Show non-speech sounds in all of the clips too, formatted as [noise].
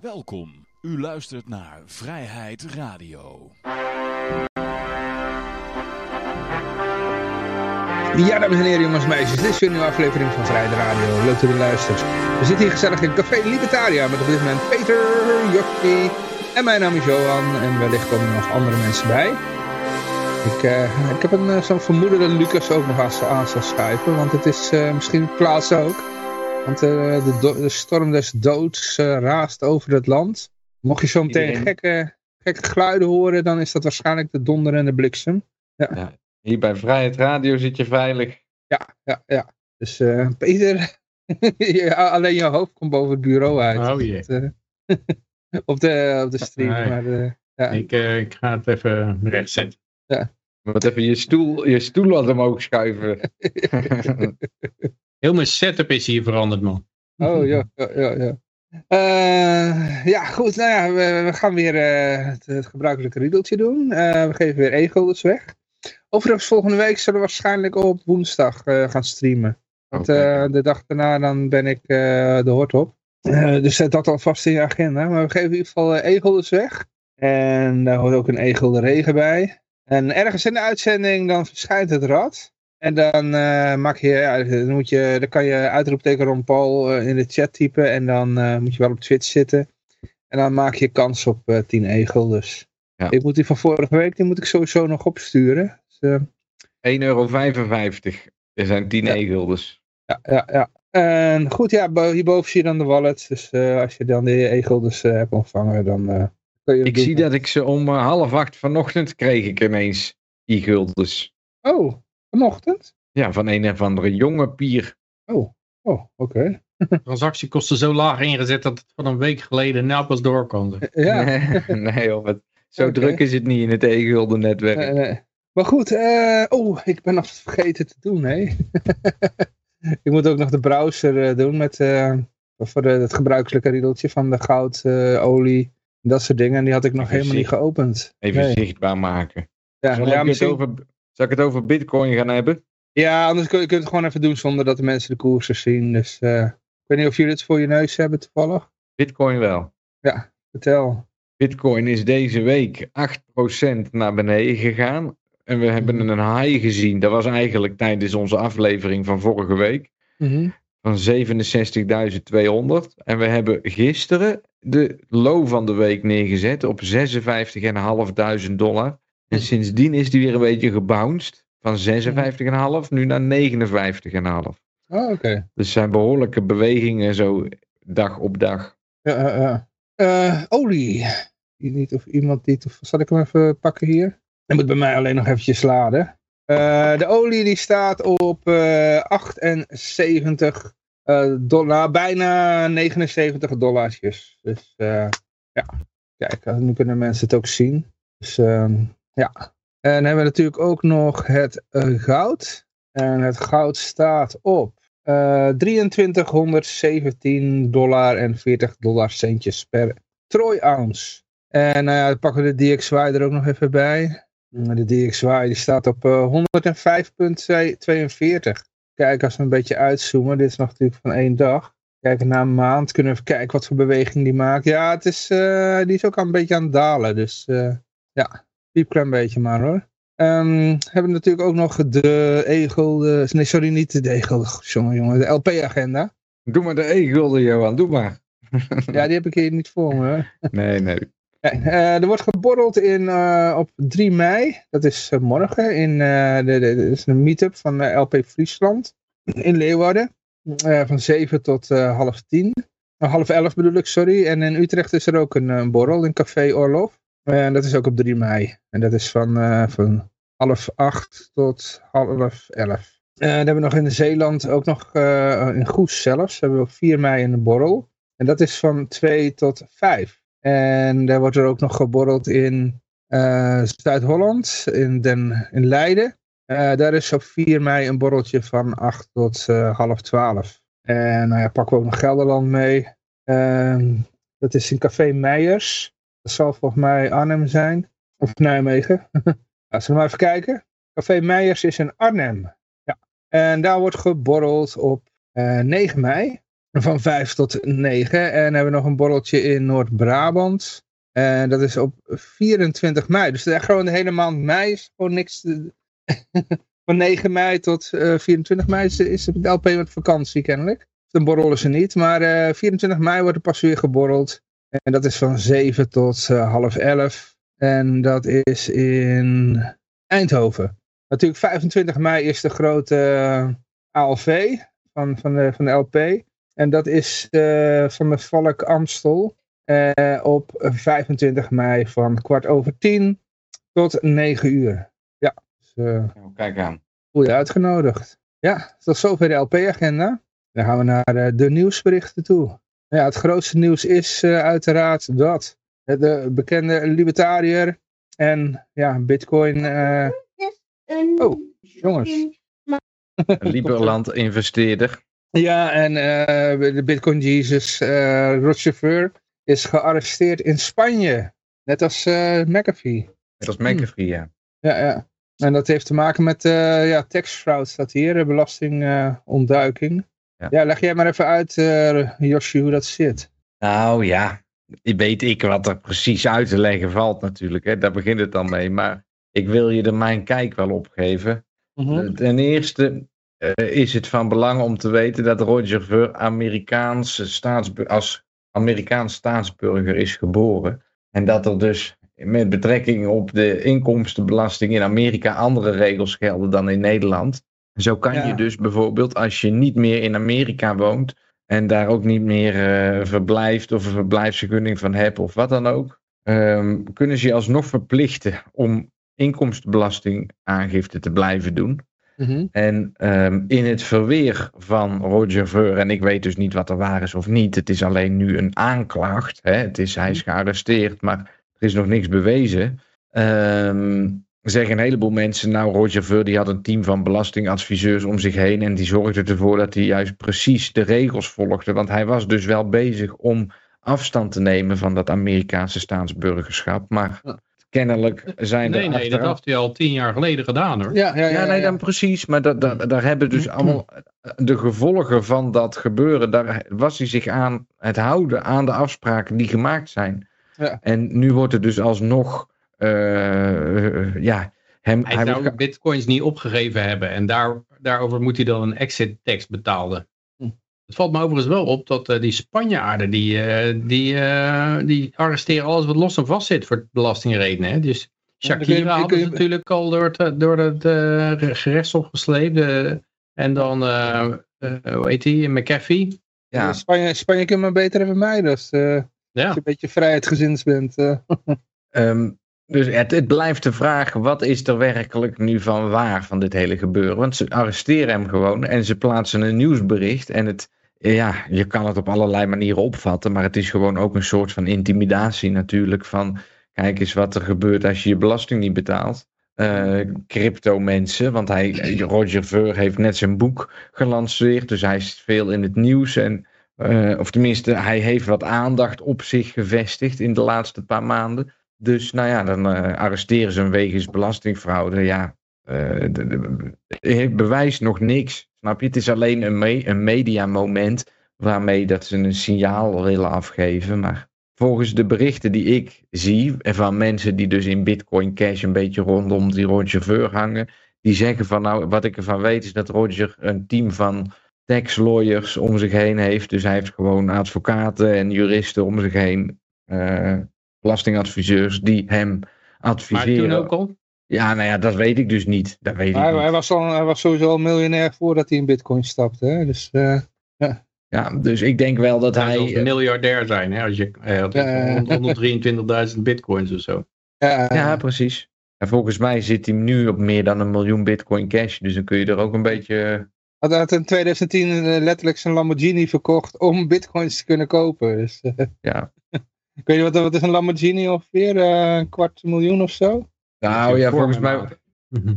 Welkom. U luistert naar Vrijheid Radio. Ja, dames en heren, jongens en meisjes. Dit is weer een nieuwe aflevering van Vrijheid Radio. Leuk dat u luistert. We zitten hier gezellig in Café Libertaria met op dit moment Peter, Jokkie en mijn naam is Johan. En wellicht komen er nog andere mensen bij. Ik, uh, ik heb een, uh, zo'n vermoeden dat Lucas ook nog aan, zal schuiven, want het is uh, misschien Klaas ook. Want uh, de, de, storm des doods uh, raast over het land. Mocht je zo meteen Iedereen... gekke, gekke geluiden horen, dan is dat waarschijnlijk de donder en de bliksem. Ja. ja. Hier bij Vrijheid Radio zit je veilig. Ja, ja, ja. Dus uh, Peter, [laughs] alleen je hoofd komt boven het bureau uit. Oh jee. [laughs] op, de, op de stream. Nee. Maar, ja. ik, ik ga het even recht zetten. Ja. Wat even je stoel, je stoel wat omhoog schuiven. [laughs] Heel mijn setup is hier veranderd, man. Oh, ja, ja, ja. Ja, uh, ja goed. Nou ja, we, we gaan weer uh, het, het, gebruikelijke riedeltje doen. Uh, we geven weer e-guldens weg. Overigens, volgende week zullen we waarschijnlijk op woensdag gaan streamen. Want okay. de dag daarna dan ben ik de hort op. dus zet dat alvast in je agenda. Maar we geven in ieder geval e-guldens weg. En daar hoort ook een e-gulden regen bij. En ergens in de uitzending dan verschijnt het rad. En dan uh, maak je, ja, dan, moet je, dan kan je uitroepteken Ron Paul uh, in de chat typen. En dan uh, moet je wel op Twitch zitten. En dan maak je kans op 10 egel. Dus ja. ik moet die van vorige week, die moet ik sowieso nog opsturen. Dus, 1,55 euro er zijn 10 ja. egel dus. Ja, ja, ja. En goed, ja, hierboven zie je dan de wallet. Dus als je dan die egel dus hebt ontvangen, dan kun je Ik zie dat ik ze om half acht vanochtend kreeg ik ineens e-guldens. Oh, Vanochtend? Ja, van een of andere jonge pier. Oh, oh oké. [laughs] Okay. Transactiekosten zo laag ingezet dat het van een week geleden nou pas doorkwam. Ja. [laughs] Nee, nee of het, zo okay. druk is het niet in het e-gulden netwerk. Nee, nee. Maar goed, uh, oh, ik ben nog vergeten te doen, hè. [laughs] ik moet ook nog de browser uh, doen met uh, voor de, het gebruikelijke riedeltje van de goud, olie, dat soort dingen. En die had ik nog even helemaal zicht, niet geopend. Even nee. zichtbaar maken. Ja, Zal, ja, ik misschien... over, zal ik het over bitcoin gaan hebben? Ja, anders kun je, het gewoon even doen zonder dat de mensen de koersen zien. Dus uh, ik weet niet of jullie het voor je neus hebben toevallig. Bitcoin wel. Ja, vertel. Bitcoin is deze week 8% naar beneden gegaan. En we hebben Mhm. een high gezien. Dat was eigenlijk tijdens onze aflevering van vorige week. Mm -hmm. Van 67.200. En we hebben gisteren de low van de week neergezet op 56.500 dollar. En sindsdien is die weer een beetje gebounced. Van 56,5 nu naar 59,5. Oh, oké. Okay. Dus zijn behoorlijke bewegingen zo dag op dag. Ja, ja, ja. Uh, olie. Niet of iemand die... Zal ik hem even pakken hier? Hij moet bij mij alleen nog eventjes laden. Uh, de olie die staat op uh, 78 dollar, bijna 79 dollarsjes. Dus ja, kijk, nu kunnen mensen het ook zien. Dus ja, en dan hebben we natuurlijk ook nog het uh, goud. En het goud staat op uh, 2317 dollar en 40 dollar centjes per troy ounce. En uh, dan pakken we de DXY er ook nog even bij. De DXY die staat op uh, 105.42. Kijk, als we een beetje uitzoomen, dit is nog natuurlijk van één dag. Kijken naar een maand, kunnen we even kijken wat voor beweging die maakt. Ja, het is, die is ook al een beetje aan het dalen. Dus uh, ja, piepklein beetje maar hoor. Um, hebben natuurlijk ook nog de e-gulden, nee sorry niet de e-gulden, jongen jongen, de LP-agenda. Doe maar de e-gulden Johan, doe maar. [laughs] ja, die heb ik hier niet voor me. Nee, nee. Ja, uh, er wordt geborreld in, uh, op 3 mei, dat is uh, morgen, in de, de, de, is een meetup van LP Friesland in Leeuwarden. van 7 tot half 10, half 11 bedoel ik, sorry. En in Utrecht is er ook een, een borrel in Café Orlof. En dat is ook op 3 mei. En dat is van, uh, van half 8 tot half 11. Uh, dan hebben we nog in Zeeland, ook nog uh, in Goes zelfs, hebben we op 4 mei een borrel. En dat is van 2 tot 5. En daar wordt er ook nog geborreld in uh, Zuid-Holland, in, in Leiden. daar is op 4 mei een borreltje van 8 tot half 12. En nou ja, pakken we ook nog Gelderland mee. Ehm, dat is in Café Meijers. Dat zal volgens mij Arnhem zijn. Of Nijmegen. [laughs] Laten we maar even kijken. Café Meijers is in Arnhem. Ja. En daar wordt geborreld op uh, 9 mei. van 5 tot 9. En hebben we nog een borreltje in Noord-Brabant. En dat is op 24 mei. Dus gewoon de hele maand mei is gewoon niks. [laughs] van 9 mei tot eh, 24 mei is, is de LP met vakantie kennelijk. Dan borrelen ze niet. Maar eh, 24 mei wordt er pas weer geborreld. En dat is van 7 tot eh, half 11. En dat is in Eindhoven. Natuurlijk 25 mei is de grote eh, ALV van, van, de, van de LP. En dat is eh, van de Valk Amstel. eh, op 25 mei van kwart over 10 tot 9 uur. Ja, dus Oh, Kijk aan. voel je uitgenodigd. Ja, tot zover de LP-agenda. Dan gaan we naar de nieuwsberichten toe. Ja, het grootste nieuws is eh, uiteraard dat de bekende libertariër en ja, bitcoin... eh, Oh, jongens. Liberland [laughs] investeerder. Ja, en eh, de Bitcoin Jesus, Ver, is gearresteerd in Spanje. Net als McAfee. Net als McAfee, ja. Ja, ja. En dat heeft te maken met ja, tax fraud staat hier, belastingontduiking. Ja. ja, leg jij maar even uit, eh Josje, hoe dat zit. Nou ja, weet ik wat er precies uit te leggen valt natuurlijk. Hè. Daar begint het dan mee. Maar ik wil je er mijn kijk wel op geven. Mhm. Ten eerste eh, is het van belang om te weten dat Roger Ver Amerikaanse als Amerikaans staatsburger is geboren. En dat er dus met betrekking op de inkomstenbelasting in Amerika andere regels gelden dan in Nederland. Zo kan Ja. je dus bijvoorbeeld als je niet meer in Amerika woont en daar ook niet meer eh, verblijft of een verblijfsvergunning van hebt of wat dan ook, ehm, kunnen ze je alsnog verplichten om inkomstenbelastingaangifte te blijven doen. Mhm. En ehm, in het verweer van Roger Ver, en ik weet dus niet wat er waar is of niet, het is alleen nu een aanklacht. Hè? Het is, hij is gearresteerd, maar er is nog niks bewezen. Ehm, zeggen een heleboel mensen, nou Roger Ver die had een team van belastingadviseurs om zich heen en die zorgde ervoor dat hij juist precies de regels volgde. Want hij was dus wel bezig om afstand te nemen van dat Amerikaanse staatsburgerschap. Maar kennelijk zijn Nee, er nee, dat achteraf- had hij al tien jaar geleden gedaan hoor. Ja, ja, ja. ja, nee, dan precies. Maar dat, dat, daar hebben dus allemaal de gevolgen van dat gebeuren. Daar was hij zich aan het houden aan de afspraken die gemaakt zijn. Ja. En nu wordt het dus alsnog. Eh, ja, hem, Hij hij zou wordt bitcoins niet opgegeven hebben. En daar, daarover moet hij dan een exit tax betalen. Hm. Het valt me overigens wel op dat eh, die Spanjaarden, die, eh, die, eh, die arresteren alles wat los en vast zit voor belastingredenen. Hè? Dus Shakira je- ze natuurlijk al door het, door het eh, gerechtshof gesleept. eh, en dan, eh, eh, hoe heet die, McAfee. ja, Spanje, Spanje kun je maar beter even mijden als, eh, als je een beetje vrijheidsgezins bent. eh. [laughs] Dus het, het blijft de vraag, wat is er werkelijk nu van waar van dit hele gebeuren? Want ze arresteren hem gewoon en ze plaatsen een nieuwsbericht. En het, ja, je kan het op allerlei manieren opvatten, maar het is gewoon ook een soort van intimidatie natuurlijk. Van, kijk eens wat er gebeurt als je je belasting niet betaalt. Eh, crypto mensen, want hij, Roger Ver heeft net zijn boek gelanceerd, dus hij is veel in het nieuws. En, eh, of tenminste, hij heeft wat aandacht op zich gevestigd in de laatste paar maanden. Dus nou ja, dan eh, arresteren ze hem wegens belastingfraude. Ja, eh, het bewijst nog niks. Snap je? Het is alleen een, me een mediamoment waarmee dat ze een signaal willen afgeven. Maar volgens de berichten die ik zie en van mensen die dus in Bitcoin Cash een beetje rondom die Roger Ver hangen, die zeggen van nou, wat ik ervan weet is dat Roger een team van tax lawyers om zich heen heeft. Dus hij heeft gewoon advocaten en juristen om zich heen. eh, belastingadviseurs die hem maar adviseren. toen ook al. Ja, nou ja, dat weet ik dus niet. Dat weet ik hij, niet. hij, was al, hij was sowieso al miljonair voordat hij in bitcoin stapte. Hè? Dus eh, Ja, dus ik denk wel dat Hij hij. zou miljardair zijn, hè, als je eh, had Ja. 123.000 bitcoins of zo. ja, Ja, precies. En volgens mij zit hij nu op meer dan een miljoen Bitcoin Cash. Dus dan kun je er ook een beetje. had, had in 2010 eh, letterlijk zijn Lamborghini verkocht om bitcoins te kunnen kopen. Dus, eh, Ja. Ik weet niet, wat, wat is een Lamborghini ongeveer? Eh, een kwart miljoen of zo? Nou ja, volgens mij.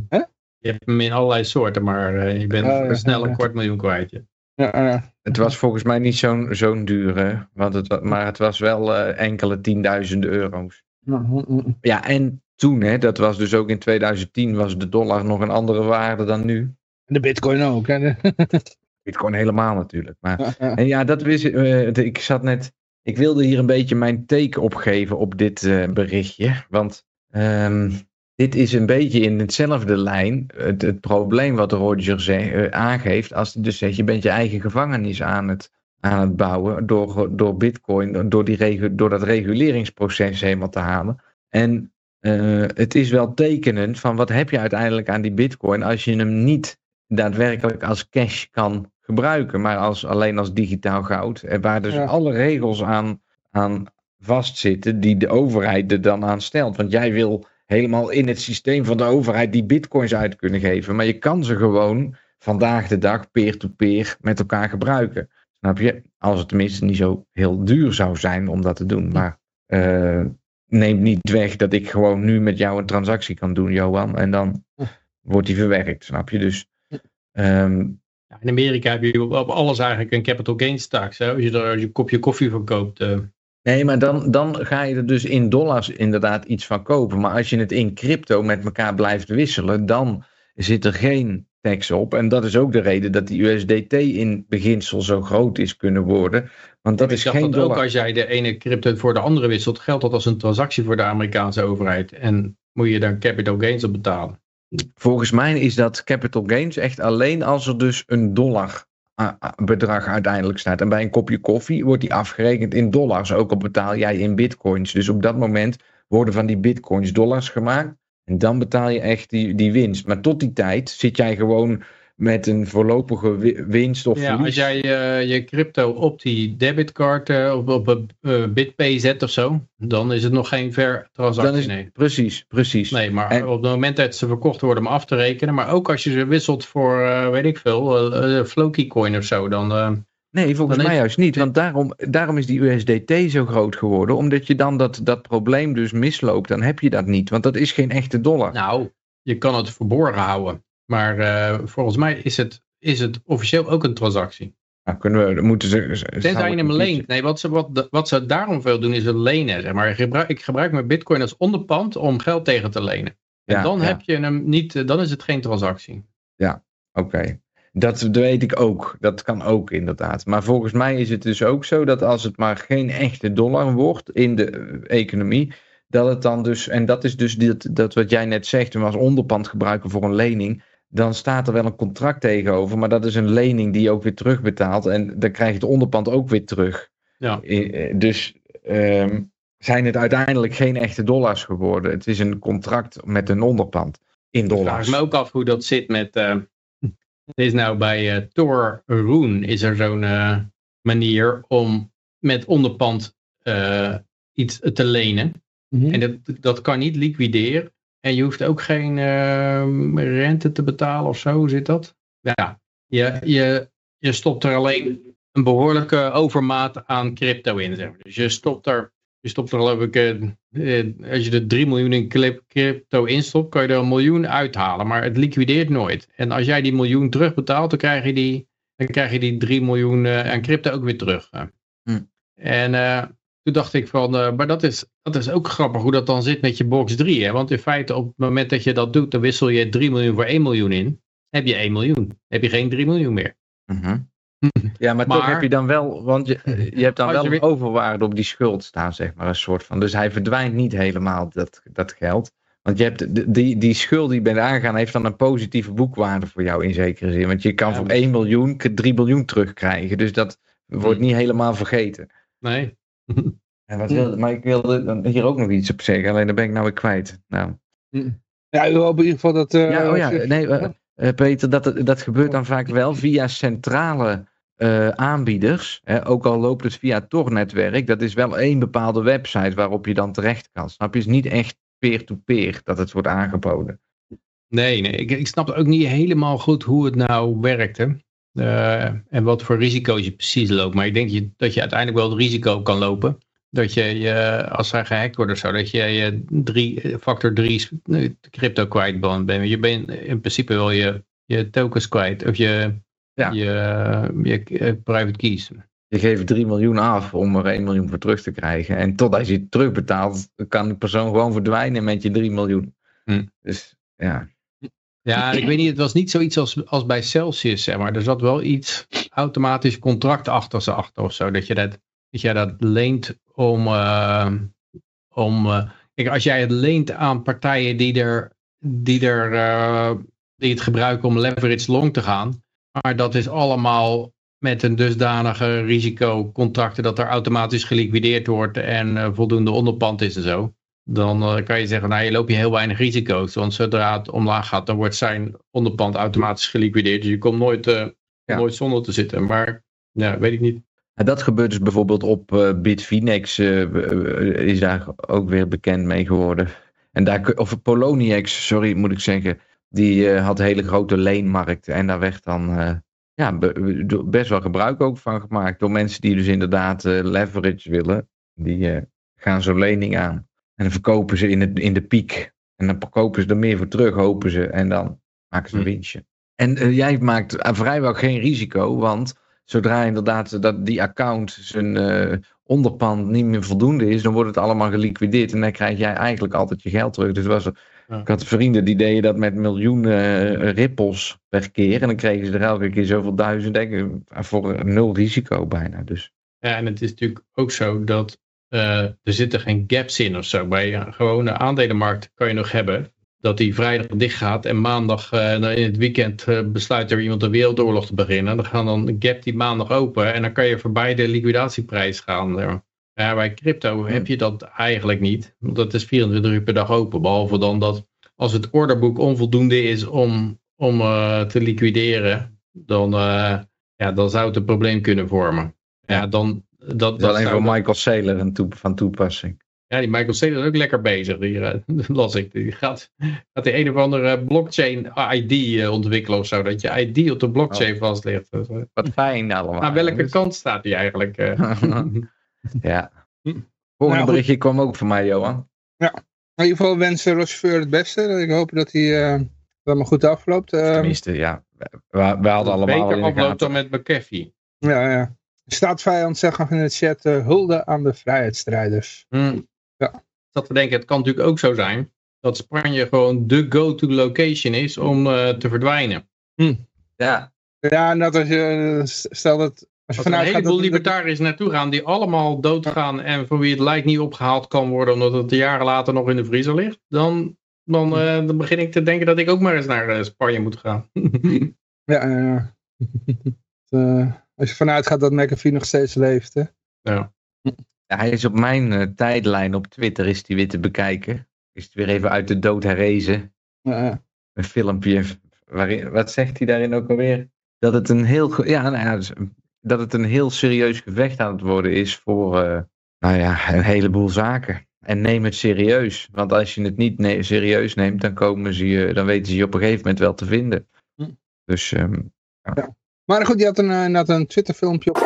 Hè? Je hebt hem in allerlei soorten, maar eh, je bent Oh, ja, snel een ja. kwart miljoen kwijt. ja. Ja, eh, Het was volgens mij niet zo'n zo'n dure. Want het, maar het was wel eh, enkele tienduizenden euro's. mm, mm, mm. Ja, en toen, hè, dat was dus ook in 2010, was de dollar nog een andere waarde dan nu. de bitcoin ook. Hè? [laughs] Bitcoin helemaal natuurlijk. Maar en ja, dat wist ik. eh, de- ik zat net. Ik wilde hier een beetje mijn take opgeven op dit eh, berichtje. Want ehm, dit is een beetje in hetzelfde lijn. Het, probleem wat Roger eh, aangeeft. Als hij dus zegt: je bent je eigen gevangenis aan het, aan het bouwen. Door, door Bitcoin, door, die regu- door dat reguleringsproces helemaal te halen. En eh, het is wel tekenend van wat heb je uiteindelijk aan die Bitcoin. als je hem niet daadwerkelijk als cash kan gebruiken, maar als, alleen als digitaal goud. En waar dus Ja. alle regels aan, aan vastzitten die de overheid er dan aan stelt. Want jij wil helemaal in het systeem van de overheid die bitcoins uit kunnen geven. Maar je kan ze gewoon vandaag de dag peer-to-peer met elkaar gebruiken. Snap je? Als het tenminste niet zo heel duur zou zijn om dat te doen. Maar eh neemt niet weg dat ik gewoon nu met jou een transactie kan doen, Johan. En dan wordt die verwerkt, snap je? Dus ehm, Ja, in Amerika heb je op, alles eigenlijk een capital gains tax. Hè? Als je er een kopje koffie van koopt. eh. Nee, maar dan, dan ga je er dus in dollars inderdaad iets van kopen. Maar als je het in crypto met elkaar blijft wisselen, dan zit er geen tax op. En dat is ook de reden dat die USDT in beginsel zo groot is kunnen worden. Want dat ik is geen dat ook dollar. als jij de ene crypto voor de andere wisselt, geldt dat als een transactie voor de Amerikaanse overheid. En moet je daar capital gains op betalen. Volgens mij is dat capital gains echt alleen als er dus een dollar ah, ah, bedrag uiteindelijk staat. En bij een kopje koffie wordt die afgerekend in dollars. Ook al betaal jij in bitcoins. Dus op dat moment worden van die bitcoins dollars gemaakt. En dan betaal je echt die, die winst. Maar tot die tijd zit jij gewoon met een voorlopige wi- winst of Ja, verlies. als jij eh, je crypto op die debitcard uh, op, op een uh, BitPay zet of zo, dan is het nog geen ver transactie. Dan is, nee. Precies, precies. Nee, maar En- op het moment dat ze verkocht worden om af te rekenen, maar ook als je ze wisselt voor, weet ik veel, Floki coin of zo, dan... Nee, volgens mij is- juist niet. Want daarom, daarom is die USDT zo groot geworden. Omdat je dan dat, dat probleem dus misloopt. Dan heb je dat niet. Want dat is geen echte dollar. nou, je kan het verborgen houden. Maar uh, volgens mij is het, is het officieel ook een transactie. Nou, kunnen we, moeten ze... Tenzij je hem leent. Nee, wat ze, wat, wat ze daarom veel doen is het lenen. Zeg maar. ik, gebruik, ik gebruik mijn bitcoin als onderpand om geld tegen te lenen. En Ja, dan ja. heb je hem niet, dan is het geen transactie. Oké. Dat weet ik ook. Dat kan ook inderdaad. Maar volgens mij is het dus ook zo dat als het maar geen echte dollar wordt in de eh, economie, dat het dan dus, en dat is dus dat, dat wat jij net zegt, hem als onderpand gebruiken voor een lening, dan staat er wel een contract tegenover, maar dat is een lening die je ook weer terugbetaalt en dan krijg je het onderpand ook weer terug. Ja. Eh, eh, Dus ehm, zijn het uiteindelijk geen echte dollars geworden. Het is een contract met een onderpand in Ik vraag dollars. me ook af hoe dat zit met... eh er is nou bij eh Tor Roon is er zo'n eh, manier om met onderpand eh, iets te lenen. Mhm. En dat, dat kan niet liquideren. En je hoeft ook geen ehm, rente te betalen of zo. Hoe zit dat? Ja, je, je, je stopt er alleen een behoorlijke overmaat aan crypto in. Zeg maar. Dus je stopt er, je stopt er geloof ik, eh, eh, als je er 3 miljoen in crypto instopt, kan je er een miljoen uithalen. Maar het liquideert nooit. En als jij die miljoen terugbetaalt, dan krijg je die, dan krijg je die 3 miljoen eh, aan crypto ook weer terug. Hm. En eh, toen dacht ik van, eh, maar dat is, dat is ook grappig hoe dat dan zit met je box 3. Hè? Want in feite op het moment dat je dat doet, dan wissel je 3 miljoen voor 1 miljoen in. Heb je 1 miljoen. Heb je geen 3 miljoen meer. Mhm. Ja, maar, toch heb je dan wel, want je, [laughs] je hebt dan wel je een overwaarde op die schuld staan, zeg maar, een soort van. Dus hij verdwijnt niet helemaal, dat, dat geld. Want je hebt, die, die schuld die je bent aangegaan, heeft dan een positieve boekwaarde voor jou in zekere zin. Want je kan Ja, voor maar- 1 miljoen 3 miljoen terugkrijgen. Dus dat wordt Hm. niet helemaal vergeten. Nee. [laughs] En wat wilde, maar ik wilde hier ook nog iets op zeggen, alleen dan ben ik nou weer kwijt. Nou. Ja, u wil op ieder geval dat... eh, Ja, oh ja, nee, eh, eh, Peter, dat, dat gebeurt dan vaak wel via centrale aanbieders. Hè, ook al loopt het via Tor-netwerk, dat is wel één bepaalde website waarop je dan terecht kan. Snap je? Het is niet echt peer-to-peer dat het wordt aangeboden. Nee, nee. Ik, ik snap ook niet helemaal goed hoe het nou werkt. Hè? Eh, en wat voor risico's je precies loopt. Maar ik denk je, dat je uiteindelijk wel het risico kan lopen. Dat je, je als zij gehackt wordt of zo, dat je, je drie, factor 3 crypto kwijt bent. Je bent in principe wel je, je tokens kwijt. Of je, Ja. je, je, eh, private keys. Je geeft 3 miljoen af om er 1 miljoen voor terug te krijgen. En totdat je het terugbetaalt, kan de persoon gewoon verdwijnen met je 3 miljoen. Hm. Dus ja. Ja, ik weet niet, het was niet zoiets als, als bij Celsius, zeg maar. Er zat wel iets automatisch contract achter ze achter of zo. Dat je dat, dat, je dat leent om... Uh, om uh, kijk, als jij het leent aan partijen die, er, die, er, uh, die het gebruiken om leverage long te gaan. Maar dat is allemaal met een dusdanige risicocontracten dat er automatisch geliquideerd wordt en voldoende onderpand is en zo dan uh, kan je zeggen, nou je loopt je heel weinig risico's. Want zodra het omlaag gaat, dan wordt zijn onderpand automatisch geliquideerd. Dus je komt nooit, uh, ja. nooit zonder te zitten. Maar ja, weet ik niet. En dat gebeurt dus bijvoorbeeld op uh, Bitfinex, is daar ook weer bekend mee geworden. En daar, of Poloniex, sorry moet ik zeggen, die had een hele grote leenmarkt. En daar werd dan ja, best wel gebruik ook van gemaakt door mensen die dus inderdaad leverage willen. Die gaan zo'n lening aan. En dan verkopen ze in, het, in de piek. En dan verkopen ze er meer voor terug, hopen ze. En dan maken ze een hm. winstje. En uh, jij maakt uh, vrijwel geen risico, want zodra inderdaad dat die account zijn uh, onderpand niet meer voldoende is, dan wordt het allemaal geliquideerd. En dan krijg jij eigenlijk altijd je geld terug. Dus was er, ja. ik had vrienden die deden dat met miljoenen rippels per keer. En dan kregen ze er elke keer zoveel duizend, denk ik, voor nul risico bijna. Dus. Ja, en het is natuurlijk ook zo dat uh, er zitten geen gaps in of zo. Bij een gewone aandelenmarkt kan je nog hebben dat die vrijdag dicht gaat en maandag uh, in het weekend uh, besluit er iemand een wereldoorlog te beginnen. Dan gaan dan gap die maandag open en dan kan je voorbij de liquidatieprijs gaan. Ja, bij crypto heb je dat eigenlijk niet. Want dat is 24 uur per dag open. Behalve dan dat als het orderboek onvoldoende is om, om te liquideren, dan, ja, dan zou het een probleem kunnen vormen. Ja, dan, dat, dat is alleen voor Michael Saylor een toe, van toepassing. Ja, die Michael Saylor is ook lekker bezig. Die, uh, [laughs] las ik. Die gaat, gaat die een of andere blockchain ID uh, ontwikkelen of zo. Dat je ID op de blockchain oh. vast ligt. Uh, Wat fijn allemaal. Aan welke dus... kant staat die eigenlijk? [laughs] ja. Volgende nou, berichtje kwam ook van mij, Johan. Ja. In ieder geval wensen Rochefeur het beste. Ik hoop dat hij allemaal goed afloopt. Tenminste, ja. We, we hadden allemaal... Beter afloopt dan met McAfee. Ja, ja. Staatsvijand zeggen in het chat uh, hulde aan de vrijheidsstrijders. Hmm. Ja. Dat we denken, het kan natuurlijk ook zo zijn dat Spanje gewoon de go-to location is om uh, te verdwijnen. Hmm. Ja. Ja, en dat als je, stel dat... Als, als er een heleboel libertariërs naartoe gaan die allemaal doodgaan en voor wie het lijkt niet opgehaald kan worden omdat het jaren later nog in de vriezer ligt, dan, dan, uh, dan begin ik te denken dat ik ook maar eens naar Spanje moet gaan. [laughs] ja, ja. [laughs] Als je vanuit gaat dat McAfee nog steeds leeft, hè? Ja. ja hij is op mijn uh, tijdlijn op Twitter is die weer te bekijken. Is het weer even uit de dood herrezen. Ja. Een filmpje. Waarin, wat zegt hij daarin ook alweer? Dat het een heel, ja, nou ja, dus, dat het een heel serieus gevecht aan het worden is voor uh, nou ja, een heleboel zaken. En neem het serieus. Want als je het niet ne serieus neemt, dan, komen ze je, dan weten ze je op een gegeven moment wel te vinden. Hm. Dus um, ja. Maar goed, die had een, uh, had een Twitter filmpje op.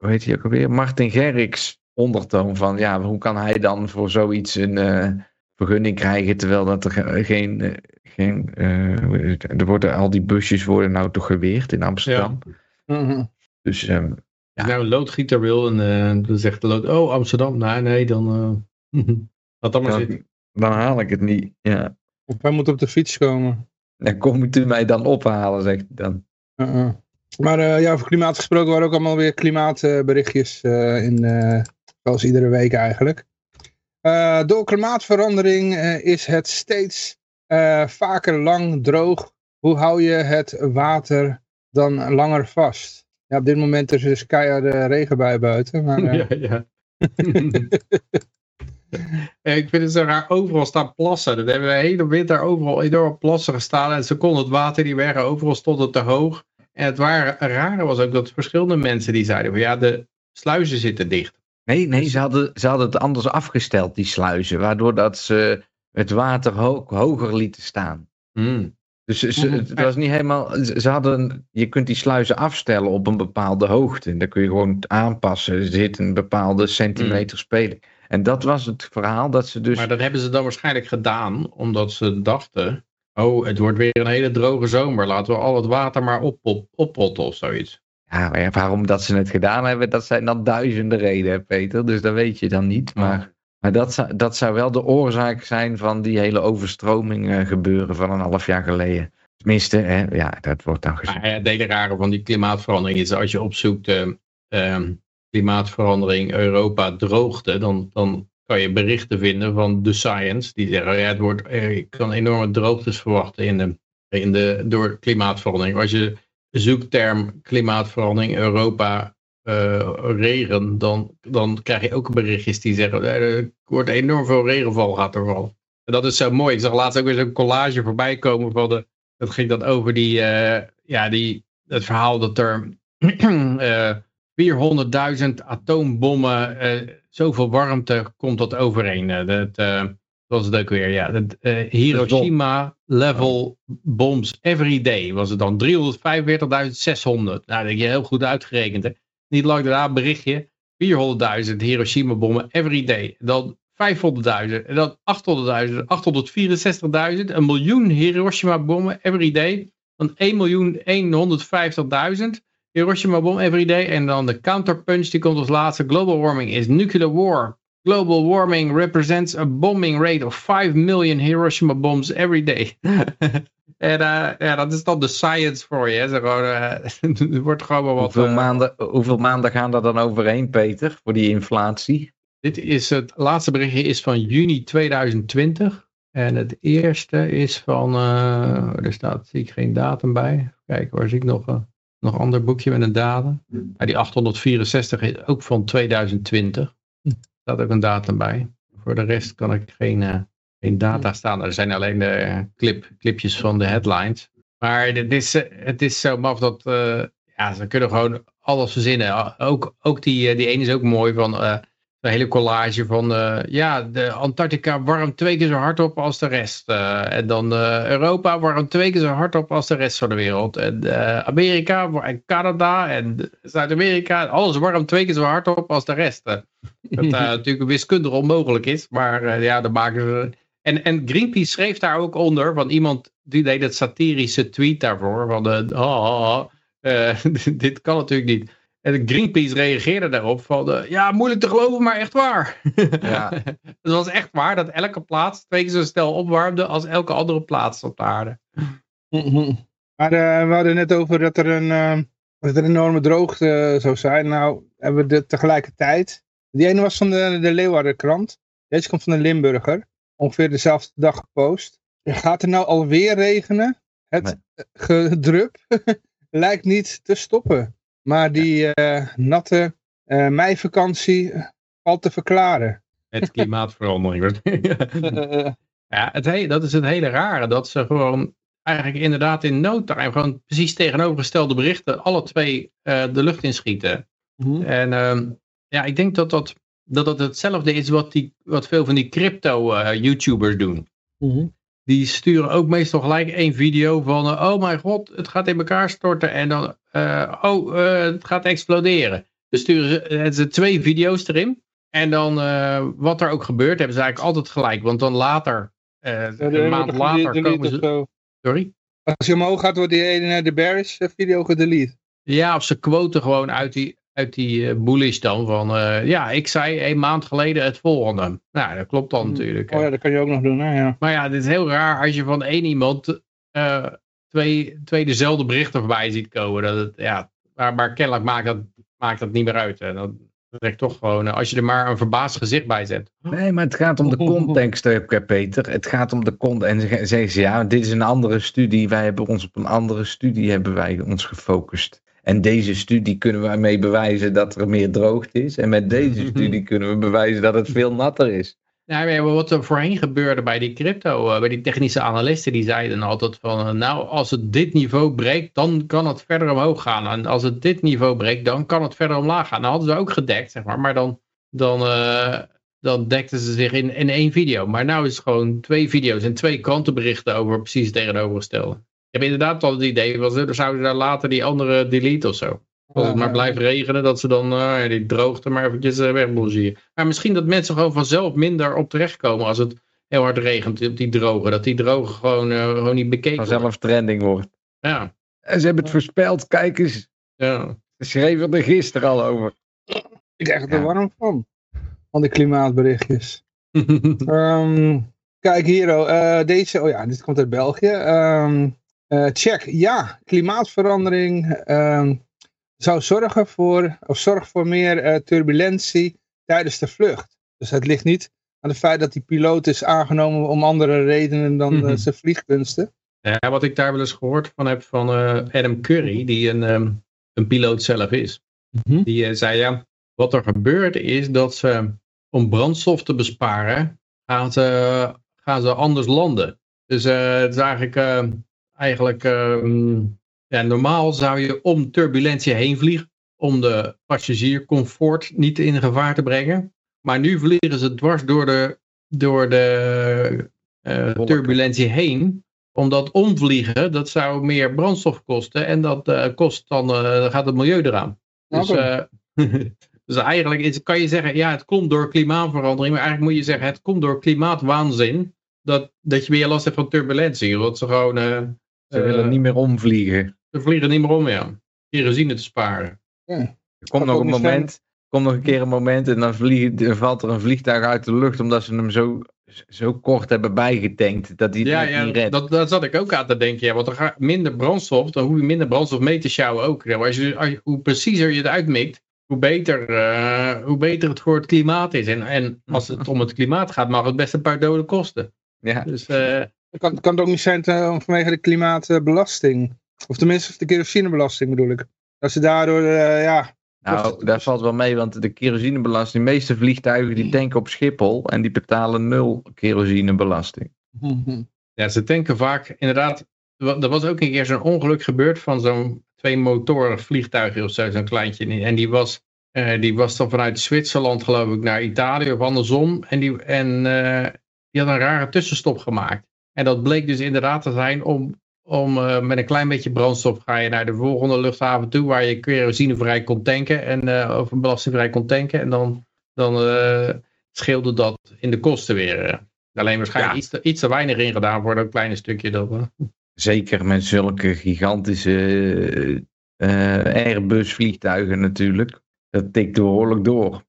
Hoe heet hij ook alweer? Martin Gerricks ondertoon van ja, hoe kan hij dan voor zoiets een uh, vergunning krijgen terwijl dat er geen, uh, geen er worden al die busjes worden nou toch geweerd in Amsterdam. Ja. Mm -hmm. Dus um, ja. nou een loodgieter wil en dan zegt de lood, oh Amsterdam, nee, nee, dan [laughs] laat dan maar zitten dan haal ik het niet. Ja. Of wij moeten op de fiets komen. Dan komt u mij dan ophalen, zegt hij dan. Uh -uh. Maar uh, ja, over klimaat gesproken waren ook allemaal weer klimaatberichtjes uh, in, uh, zoals iedere week eigenlijk. door klimaatverandering is het steeds vaker lang droog. Hoe hou je het water dan langer vast? Ja, op dit moment is er dus keiharde regen bij buiten. Maar, [laughs] ja, ja. [laughs] [laughs] [laughs] ik vind het zo raar, overal staan plassen. Dat hebben we de hele winter overal enorme plassen gestaan. En ze konden het water niet weg, overal stond het te hoog. En het rare was ook dat verschillende mensen die zeiden van ja, de sluizen zitten dicht. Nee, nee ze, hadden, ze hadden het anders afgesteld, die sluizen. Waardoor dat ze het water ho hoger lieten staan. Hmm. Dus ze, het was niet helemaal. Ze hadden. Je kunt die sluizen afstellen op een bepaalde hoogte. Dan kun je gewoon aanpassen. Er zit een bepaalde centimeter mm. speling. En dat was het verhaal dat ze dus... Maar dat hebben ze dan waarschijnlijk gedaan omdat ze dachten... Oh, het wordt weer een hele droge zomer. Laten we al het water maar oppotten op, op, of zoiets. Ja, maar waarom dat ze het gedaan hebben, dat zijn dan duizenden redenen, Peter. Dus dat weet je dan niet. Maar Maar dat zou, dat zou wel de oorzaak zijn van die hele overstroming eh, gebeuren van een half jaar geleden. Tenminste, hè, ja, dat wordt dan gezegd. Maar ja, het hele rare van die klimaatverandering is als je opzoekt eh, ehm, klimaatverandering Europa droogte, dan, dan kan je berichten vinden van The Science die zeggen ja, het wordt, eh, kan enorme droogtes verwachten in de, in de, door klimaatverandering. Als je zoekt term klimaatverandering Europa eh, regen, dan, dan krijg je ook berichtjes die zeggen eh, er wordt enorm veel regenval gaat er. En dat is zo mooi. Ik zag laatst ook weer zo'n collage voorbij komen van de, dat ging dan over die, ja, die, het verhaal dat er [clears throat] 400.000 atoombommen, eh, zoveel warmte komt dat overeen. Eh, dat, eh, was het ook weer, ja. Dat, eh, Hiroshima level bombs every day was het dan. 345.600. Nou, dat heb je heel goed uitgerekend. Hè? Niet lang daarna berichtje. 400.000 Hiroshima bommen every day. Dan 500.000. En dan 800.000. 864.000. Een miljoen Hiroshima bommen every day. Dan 1 miljoen 150.000. Hiroshima bom every day. En dan de counterpunch die komt als laatste. Global warming is nuclear war. Global warming represents a bombing rate of 5 million Hiroshima bombs every day. [laughs] en eh, ja, dat is dan de science voor je. Hè. Gewoon, eh, [laughs] er wordt gewoon wel wat... Hoeveel, eh, maanden, hoeveel maanden gaan er dan overheen, Peter, voor die inflatie? Dit is het laatste berichtje is van juni 2020. En het eerste is van, er staat, zie ik geen datum bij. Kijk, waar zie ik nog, een nog een ander boekje met een datum. Ja, die 864 is ook van 2020. Er staat ook een datum bij. Voor de rest kan ik geen, eh, geen data staan. Er zijn alleen de eh, clip, clipjes van de headlines. Maar het is, eh, het is zo maf dat ja, ze kunnen gewoon alles verzinnen. Ook, ook die, die ene is ook mooi van een hele collage van eh, ja, de Antarctica warmt twee keer zo hard op als de rest. Eh, en dan eh, Europa warmt twee keer zo hard op als de rest van de wereld. En Amerika en Canada en Zuid-Amerika, alles warmt twee keer zo hard op als de rest. Dat [laughs] natuurlijk wiskundig onmogelijk is, maar ja, dan maken ze... En, en Greenpeace schreef daar ook onder, van iemand die deed het satirische tweet daarvoor, van oh, oh, oh, [laughs] dit kan natuurlijk niet. En Greenpeace reageerde daarop van, eh, ja, moeilijk te geloven, maar echt waar. Ja. [laughs] het was echt waar dat elke plaats twee keer zo snel opwarmde als elke andere plaats op de aarde. Maar eh, we hadden net over dat er een, eh, dat er een enorme droogte zou zijn. Nou, hebben we de tegelijkertijd. Die ene was van de, de Leeuwardenkrant. Deze komt van de Limburger. Ongeveer dezelfde dag gepost. Gaat er nou alweer regenen? Het Nee. gedrup [laughs] lijkt niet te stoppen. Maar die eh, natte eh, meivakantie eh, valt te verklaren. Met klimaatverandering. [laughs] [laughs] Ja, het he- dat is het hele rare. Dat ze gewoon eigenlijk inderdaad in no time gewoon precies tegenovergestelde berichten alle twee eh, de lucht inschieten. mhm. En ehm, ja, ik denk dat dat, dat dat hetzelfde is wat, die, wat veel van die crypto-YouTubers doen. Mhm. Die sturen ook meestal gelijk één video van, eh, oh mijn god, het gaat in elkaar storten en dan, eh, oh, eh, het gaat exploderen. Dus sturen ze, twee video's erin. En dan, wat er ook gebeurt, hebben ze eigenlijk altijd gelijk. Want dan later, Ja, een maand later komen ze... Sorry? Als je omhoog gaat, wordt die ene de Bearish video gedelete. Ja, of ze quoten gewoon uit die, uit die eh, bullish dan van, eh, ja, ik zei een maand geleden het volgende. Nou, dat klopt dan natuurlijk. Oh ja, dat kan je ook nog doen, hè? Ja. Maar ja, dit is heel raar als je van één iemand eh, twee, twee dezelfde berichten voorbij ziet komen. Dat het, ja, maar, maar kennelijk maakt dat, maakt dat niet meer uit. Hè. Dat trekt toch gewoon, als je er maar een verbaasd gezicht bij zet. Nee, maar het gaat om de context, Peter. Het gaat om de context. En ze zeggen ze, ja, dit is een andere studie. Wij hebben ons op een andere studie hebben wij ons gefocust. En deze studie kunnen wij mee bewijzen dat er meer droogte is. En met deze [laughs] studie kunnen we bewijzen dat het veel natter is. Ja, maar wat er voorheen gebeurde bij die crypto, eh, bij die technische analisten, die zeiden altijd van, eh, nou, als het dit niveau breekt, dan kan het verder omhoog gaan. En als het dit niveau breekt, dan kan het verder omlaag gaan. Dat hadden ze ook gedekt, zeg maar. Maar dan, dan, eh, dan dekten ze zich in, in één video. Maar nu is het gewoon twee video's en twee krantenberichten over precies het tegenovergestelde. Ik heb inderdaad al het idee, was, zouden daar later die andere delete of zo. Als het maar blijft regenen, dat ze dan eh, die droogte maar eventjes uh. Maar misschien dat mensen gewoon vanzelf minder op terechtkomen als het heel hard regent op die droge. Dat die droge gewoon, eh, gewoon niet bekeken wordt. Vanzelf trending wordt. Ja, En ze hebben het voorspeld. Kijk eens. ja. Ze schreven er gisteren al over. Ik krijg er Ja. warm van. Van die klimaatberichtjes. [laughs] Ehm, kijk hier, oh, eh, deze, oh ja, dit komt uit België. Ehm, eh, check, ja, klimaatverandering ehm, zou zorgen voor, of zorgt voor meer eh, turbulentie tijdens de vlucht. Dus het ligt niet aan het feit dat die piloot is aangenomen om andere redenen dan Mhm. eh, zijn vliegkunsten. Ja, wat ik daar wel eens gehoord van heb van eh, Adam Curry, die een, ehm, een piloot zelf is. Die eh, zei ja, wat er gebeurt is dat ze om brandstof te besparen, gaan ze, gaan ze anders landen. Dus eh, het is eigenlijk, eh, eigenlijk ehm, ja, normaal zou je om turbulentie heen vliegen, om de passagiercomfort niet in gevaar te brengen. Maar nu vliegen ze dwars door de, door de eh, turbulentie heen omdat omvliegen, dat zou meer brandstof kosten. En dat eh, kost dan, eh, gaat het milieu eraan. Dus, [laughs] dus eigenlijk is, kan je zeggen, ja, het komt door klimaatverandering. Maar eigenlijk moet je zeggen, het komt door klimaatwaanzin. Dat, dat je meer last hebt van turbulentie. Want ze gewoon, Ze willen eh, niet meer omvliegen. ze vliegen niet meer om, ja. Kerosine te sparen. Er komt nog een zijn- moment, komt nog een keer een moment en dan, vlieg, dan valt er een vliegtuig uit de lucht omdat ze hem zo, zo kort hebben bijgetankt dat hij het Ja, ja niet redt. dat, dat zat ik ook aan te denken. Ja, want er gaat minder brandstof, dan hoef je minder brandstof mee te sjouwen ook. Ja, Als je, als je- hoe preciezer je het uitmikt, hoe beter, eh, hoe beter het voor het klimaat is. En, en als het om het klimaat gaat, mag het best een paar doden kosten. Ja, Dus eh, Kan, kan het ook niet zijn eh, vanwege de klimaatbelasting? Of tenminste de kerosinebelasting bedoel ik. Dat ze daardoor, eh, ja... nou, daar valt wel mee, want de kerosinebelasting, de meeste vliegtuigen die tanken op Schiphol en die betalen nul kerosinebelasting. [laughs] ja, ze tanken vaak, inderdaad, er was ook een keer zo'n ongeluk gebeurd van zo'n twee motoren vliegtuigje of zo, zo'n kleintje. En die was, eh, die was dan vanuit Zwitserland geloof ik naar Italië of andersom. En die, en, eh, die had een rare tussenstop gemaakt. En dat bleek dus inderdaad te zijn om, om eh, met een klein beetje brandstof ga je naar de volgende luchthaven toe waar je kerosinevrij kon tanken en eh, of belastingvrij kon tanken. En dan, dan eh, scheelde dat in de kosten weer. Alleen waarschijnlijk Ja. iets, te, iets te weinig in gedaan voor dat kleine stukje. Dat. Zeker met zulke gigantische Airbus vliegtuigen natuurlijk. Dat tikt behoorlijk door.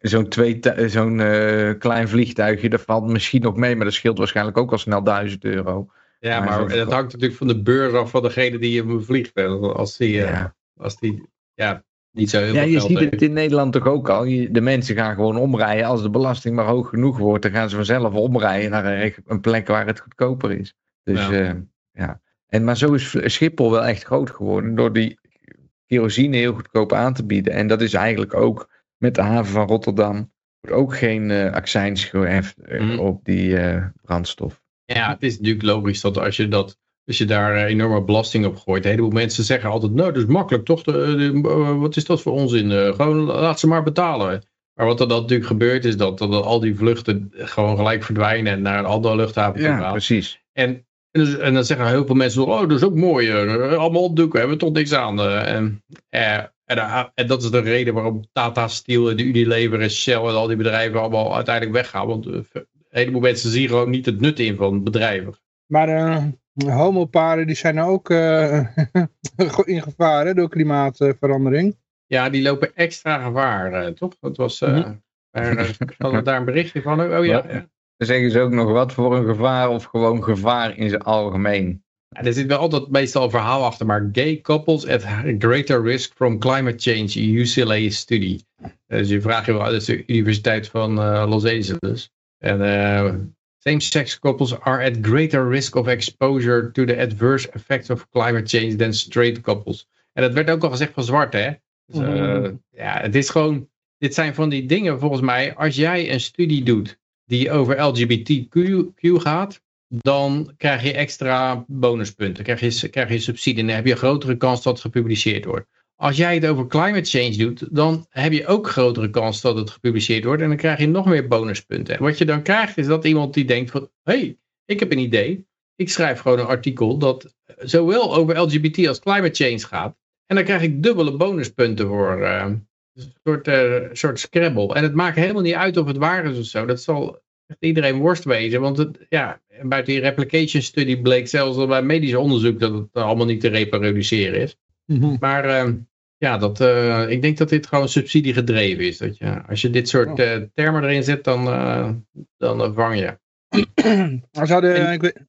Zo'n twee- zo'n eh, klein vliegtuigje, dat valt misschien nog mee, maar dat scheelt waarschijnlijk ook al snel 1000 euro. Ja, Maar dat hangt natuurlijk van de beurs af van degene die je vliegt. Als die, eh, Ja. als die ja, niet zo heel Ja, veel je ziet het in Nederland toch ook al. De mensen gaan gewoon omrijden. Als de belasting maar hoog genoeg wordt, dan gaan ze vanzelf omrijden naar een, plek waar het goedkoper is. Dus Ja. ja. ja. En, maar zo is Schiphol wel echt groot geworden door die kerosine heel goedkoop aan te bieden. En dat is eigenlijk ook met de haven van Rotterdam. wordt ook geen eh accijns geheft eh, Mhm. op die eh, brandstof. Ja, het is natuurlijk logisch dat als je, dat, als je daar enorme belasting op gooit. Een heleboel mensen zeggen altijd, nou dat is makkelijk toch? De, de- wat is dat voor onzin? Gewoon laat ze maar betalen. Maar wat er dan natuurlijk gebeurt is dat, dat al die vluchten gewoon gelijk verdwijnen en naar een andere luchthaven toe Ja, gaan. precies. En, en, dus- en dan zeggen heel veel mensen, oh dat is ook mooi, allemaal opdoeken, hebben we toch niks aan. eh. en, en, en dat is de reden waarom Tata Steel en de Unilever en Shell en al die bedrijven allemaal uiteindelijk weggaan. Want eh, een heleboel mensen zien gewoon niet het nut in van bedrijven. Maar eh homoparen die zijn ook eh, [laughs] in gevaar hè, door klimaatverandering. Ja, die lopen extra gevaar, toch? Dat was, eh Mhm. daar, hadden we daar een berichtje van? Oh ja, ja. Dan zeggen ze ook nog wat voor een gevaar of gewoon gevaar in zijn algemeen. Er zit wel altijd meestal een verhaal achter, maar gay couples at greater risk from climate change, UCLA study. Dus je vraagt je wel, dat is de Universiteit van eh, Los Angeles. En eh, same-sex couples are at greater risk of exposure to the adverse effects of climate change than straight couples. En dat werd ook al gezegd van zwart, hè? Dus, eh, Mhm. ja, het is gewoon, dit zijn van die dingen volgens mij, als jij een studie doet die over LGBTQ gaat, dan krijg je extra bonuspunten, krijg je, krijg je subsidie en dan heb je een grotere kans dat het gepubliceerd wordt. Als jij het over climate change doet, dan heb je ook grotere kans dat het gepubliceerd wordt en dan krijg je nog meer bonuspunten. En wat je dan krijgt is dat iemand die denkt van, hé, hey, ik heb een idee, ik schrijf gewoon een artikel dat zowel over LGBT als climate change gaat en dan krijg ik dubbele bonuspunten voor. eh, een soort, eh, soort scrabble. En het maakt helemaal niet uit of het waar is of zo. Dat zal iedereen worst wezen. Want het, ja, buiten die replication study bleek zelfs al bij medisch onderzoek dat het allemaal niet te reproduceren is. Maar, eh, ja, dat, eh, ik denk dat dit gewoon subsidie gedreven is. Dat je, als je dit soort Oh. eh, termen erin zet, dan, eh, dan eh, vang je. [clears throat] Maar ze hadden, En- ik weet,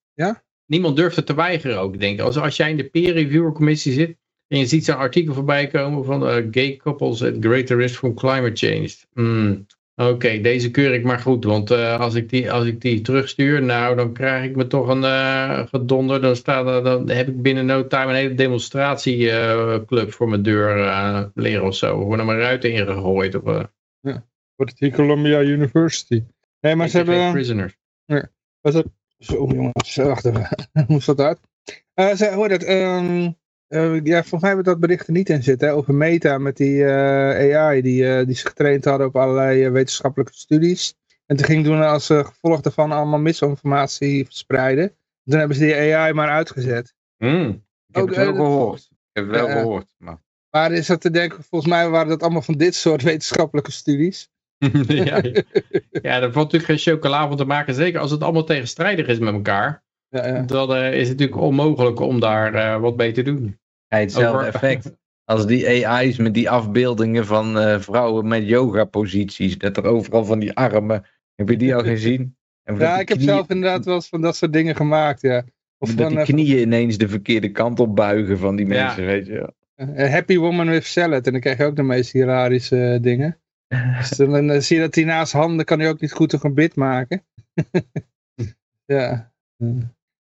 Niemand durft het te weigeren ook, denk ik. Als, als jij in de peer reviewer commissie zit en je ziet zo'n artikel voorbij komen van eh, gay couples at greater risk from climate change. Hmm, Oké, deze keur ik maar goed, want eh, als, ik die, als ik die terugstuur, nou dan krijg ik me toch een eh gedonder. Dan, staat, dan heb ik binnen no time een hele demonstratieclub voor mijn deur eh liggen of zo. Worden mijn ruiten ingegooid. Of, eh, wordt het Columbia University. Nee, maar ze hebben... prisoners. Was het... Zo jongens, wacht even. [laughs] Hoe zat dat? Eh ze, hoor dat, eh, ja, volgens mij hebben we dat bericht er niet in zitten, hè, over Meta met die eh, AI die, eh, die ze getraind hadden op allerlei wetenschappelijke studies. En toen ging toen als gevolg daarvan allemaal misinformatie verspreiden. Toen hebben ze die AI maar uitgezet. Hmm. Ik heb Ook, het wel eh, gehoord. Ik heb het wel gehoord. Maar Maar is dat te denken, volgens mij waren dat allemaal van dit soort wetenschappelijke studies. [laughs] ja, ja. valt natuurlijk geen chocola van te maken. Zeker als het allemaal tegenstrijdig is met elkaar. Ja, ja. Dan eh, is het natuurlijk onmogelijk om daar eh, wat mee te doen. ja, hetzelfde Over- effect. Als die AI's met die afbeeldingen van eh, vrouwen met yoga posities. Dat er overal van die armen. Heb je die al gezien? [laughs] En ja, ik heb zelf inderdaad wel eens van dat soort dingen gemaakt, ja. Of dat van die knieën ineens de verkeerde kant op buigen van die Ja. mensen, weet je wel. eh, Happy Woman with Salad. En dan krijg je ook de meest hilarische dingen. [laughs] Dus dan, dan zie je dat hij naast handen kan hij ook niet goed een gebit maken. [laughs] ja.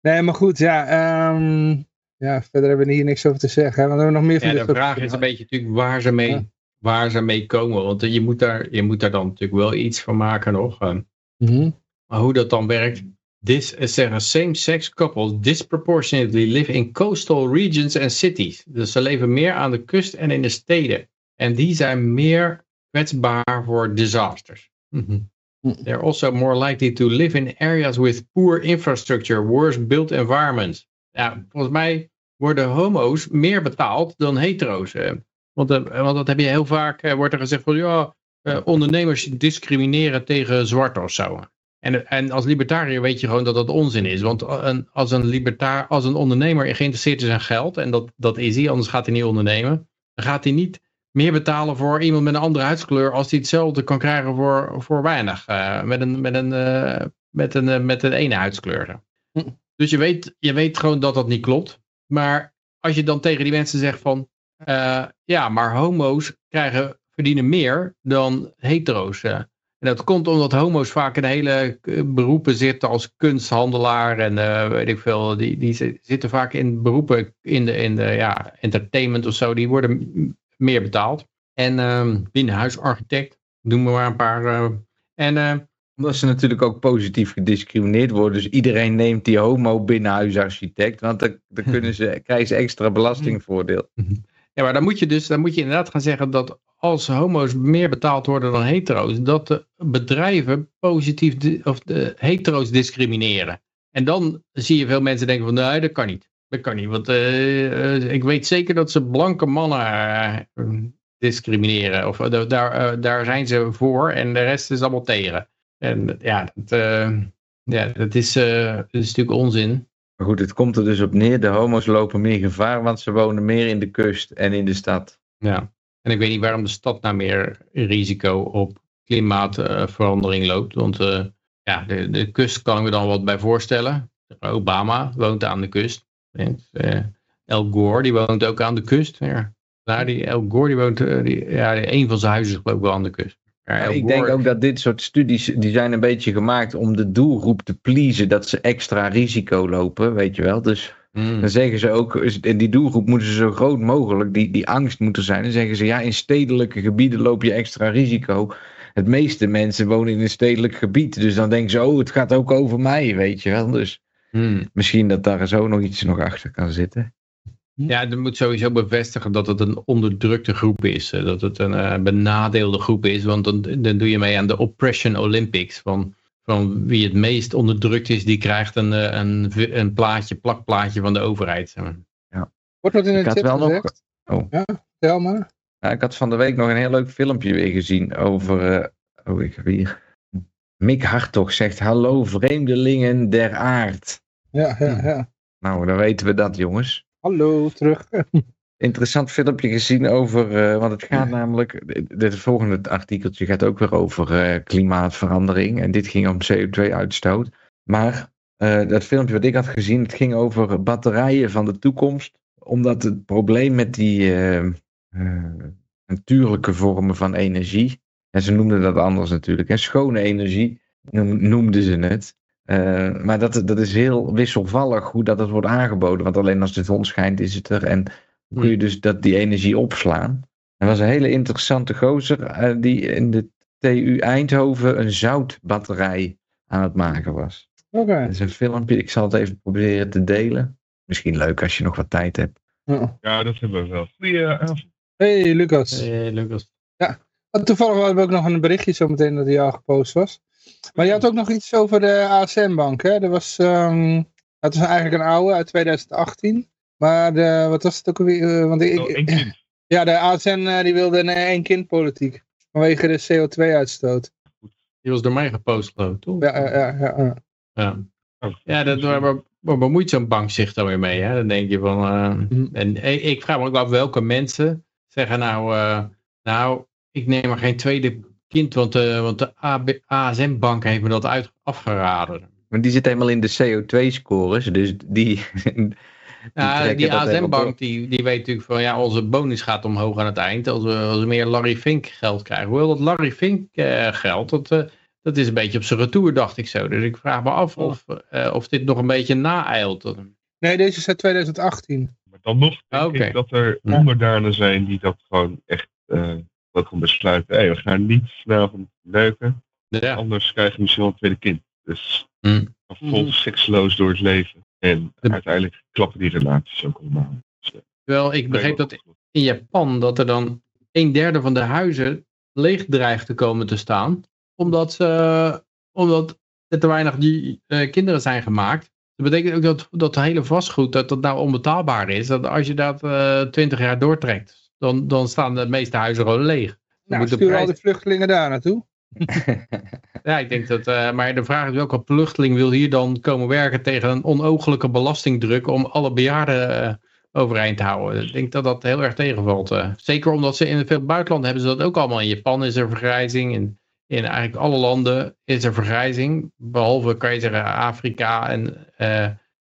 Nee, maar goed, ja. ehm, ja, verder hebben we hier niks over te zeggen. hè, Want we hebben nog meer van Ja, dit de soort- vraag is een beetje natuurlijk waar ze mee, Ja. waar ze mee komen. Want eh, je moet, daar, je moet daar dan natuurlijk wel iets van maken nog. eh. Mhm. Maar hoe dat dan werkt. This, zeggen same-sex couples disproportionately live in coastal regions and cities. Dus ze leven meer aan de kust en in de steden. En die zijn meer kwetsbaar voor disasters. Mhm. They're also more likely to live in areas with poor infrastructure, worse built environments. Ja, volgens mij worden homo's meer betaald dan hetero's. Want, eh, want dat heb je heel vaak, eh, wordt er gezegd van ja, eh, ondernemers discrimineren tegen zwart of zo. En, en als libertariër weet je gewoon dat dat onzin is. Want een, als, een als een ondernemer geïnteresseerd is in geld, en dat, dat is hij, anders gaat hij niet ondernemen, dan gaat hij niet meer betalen voor iemand met een andere huidskleur als hij hetzelfde kan krijgen voor, voor weinig. eh, met, een, met, een, eh, met, een, eh, met een ene huidskleur. Hm. Dus je weet, je weet gewoon dat dat niet klopt. Maar als je dan tegen die mensen zegt van, ja, maar homo's krijgen, verdienen meer dan hetero's. En dat komt omdat homo's vaak in hele beroepen zitten als kunsthandelaar en weet ik veel. Die, die zi- zitten vaak in beroepen in de, in de ja, entertainment of zo. Die worden meer betaald. En ehm binnenhuisarchitect, doen we maar een paar. eh. en eh, Omdat ze natuurlijk ook positief gediscrimineerd worden. Dus iedereen neemt die homo binnenhuisarchitect. Want dan, dan [laughs] kunnen ze, krijgen ze extra belastingvoordeel. Ja, maar dan moet je dus dan moet je inderdaad gaan zeggen dat als homo's meer betaald worden dan hetero's, dat de bedrijven positief of de hetero's discrimineren. En dan zie je veel mensen denken van nee, dat kan niet. Dat kan niet, want eh, eh, ik weet zeker dat ze blanke mannen eh, discrimineren. Of daar, daar zijn ze voor en de rest is allemaal tegen. En ja, dat, ja, dat, is, dat is natuurlijk onzin. Maar goed, het komt er dus op neer. De homo's lopen meer gevaar, want ze wonen meer in de kust en in de stad. Ja, en ik weet niet waarom de stad nou meer risico op klimaatverandering loopt. Want ja, de, de kust kan ik me dan wat bij voorstellen. Obama woont aan de kust. En, eh, El Gore, die woont ook aan de kust. Ja. Nou, die El Gore, die woont, eh, die, ja, een van zijn huizen is ik wel aan de kust. Ja, El ik denk ook dat dit soort studies, die zijn een beetje gemaakt om de doelgroep te pleasen. Dat ze extra risico lopen, weet je wel. Dus Hmm. dan zeggen ze ook, in die doelgroep moeten ze zo groot mogelijk, die, die angst moet er zijn. Dan zeggen ze, ja, in stedelijke gebieden loop je extra risico. Het meeste mensen wonen in een stedelijk gebied. Dus dan denken ze, oh, het gaat ook over mij, weet je wel. Dus Hmm. misschien dat daar zo nog iets nog achter kan zitten. Ja, er moet sowieso bevestigen dat het een onderdrukte groep is. eh, Dat het een eh, benadeelde groep is. Want dan, dan doe je mee aan de Oppression Olympics. Van, van wie het meest onderdrukt is, die krijgt een, eh, een, een plaatje, plakplaatje van de overheid. zeg maar. Wordt wat in de Ik chat wel nog, gezegd? oh. Ja, vertel maar. Ja, ik had van de week nog een heel leuk filmpje weer gezien over. eh, oh, ik heb hier. Mick Hartog zegt: Hallo vreemdelingen der aard. Ja, ja, ja. Nou, dan weten we dat, jongens. Hallo, terug. [laughs] interessant filmpje gezien over, uh, want het gaat namelijk, het volgende artikeltje gaat ook weer over uh, klimaatverandering en dit ging om CO2-uitstoot. Maar uh, dat filmpje wat ik had gezien, het ging over batterijen van de toekomst, omdat het probleem met die natuurlijke vormen van energie, en ze noemden dat anders natuurlijk, en schone energie noemden ze het. maar dat, dat is heel wisselvallig hoe dat het wordt aangeboden, want alleen als de zon schijnt is het er en kun je hmm. dus dat, die energie opslaan. Er was een hele interessante gozer uh, die in de TU Eindhoven een zoutbatterij aan het maken was. Oké. Okay. Dat is een filmpje, ik zal het even proberen te delen. Misschien leuk als je nog wat tijd hebt. Ja, dat hebben we wel. Goedenavond. Hey Lucas. Hey Lucas. Ja, toevallig hadden we ook nog een berichtje zometeen dat hij al gepost was. Maar je had ook nog iets over de ASM-bank, hè? Dat was, um, dat was eigenlijk een oude uit 2018. Maar de, wat was het ook alweer? Uh, want ik, oh, ja, de ASN uh, die wilde een één kind politiek. Vanwege de CO2-uitstoot. Die was door mij gepost geloof ik, toch? Ja, ja, ja. Ja, ja. Oh, ja dat, waar, waar bemoeit zo'n bank zich dan weer mee? Hè? Dan denk je van... Uh, mm. En ik vraag me ook af welke mensen zeggen nou... nou, ik neem maar geen tweede kind, want, want de ASM-bank heeft me dat uit, afgeraden. Maar die zit helemaal in de CO2-scores, dus die... [laughs] Ja, die ASM-bank die, die weet natuurlijk van ja, onze bonus gaat omhoog aan het eind als we, als we meer Larry Fink geld krijgen. Hoewel dat Larry Fink uh, geld, dat, uh, dat is een beetje op zijn retour, dacht ik zo. Dus ik vraag me af of, uh, of dit nog een beetje naeilt. Nee, deze is uit 2018. Maar dan nog denk okay. ik dat er onderdanen zijn die dat gewoon echt dat gewoon besluiten. Hey, we gaan niet vanavond leuken, ja. anders krijgen we misschien wel een tweede kind. Dus mm. vol seksloos door het leven. En uiteindelijk klappen die relaties ook allemaal. Dus, eh, Wel, ik begreep dat in Japan dat er dan een derde van de huizen leeg dreigt te komen te staan. Omdat, ze, omdat er te weinig die, uh, kinderen zijn gemaakt. Dat betekent ook dat dat hele vastgoed, dat dat nou onbetaalbaar is. Dat als je dat uh, eh, 20 jaar doortrekt, dan, dan staan de meeste huizen gewoon leeg. Nou, stuur prijs... al die vluchtelingen daar naartoe. [laughs] ja, ik denk dat, uh, maar de vraag is welke vluchteling wil hier dan komen werken tegen een onogelijke belastingdruk om alle bejaarden uh, overeind te houden. Ik denk dat dat heel erg tegenvalt. Uh. Zeker omdat ze in veel buitenland hebben ze dat ook allemaal. In Japan is er vergrijzing, in, in eigenlijk alle landen is er vergrijzing. Behalve kan je zeggen Afrika en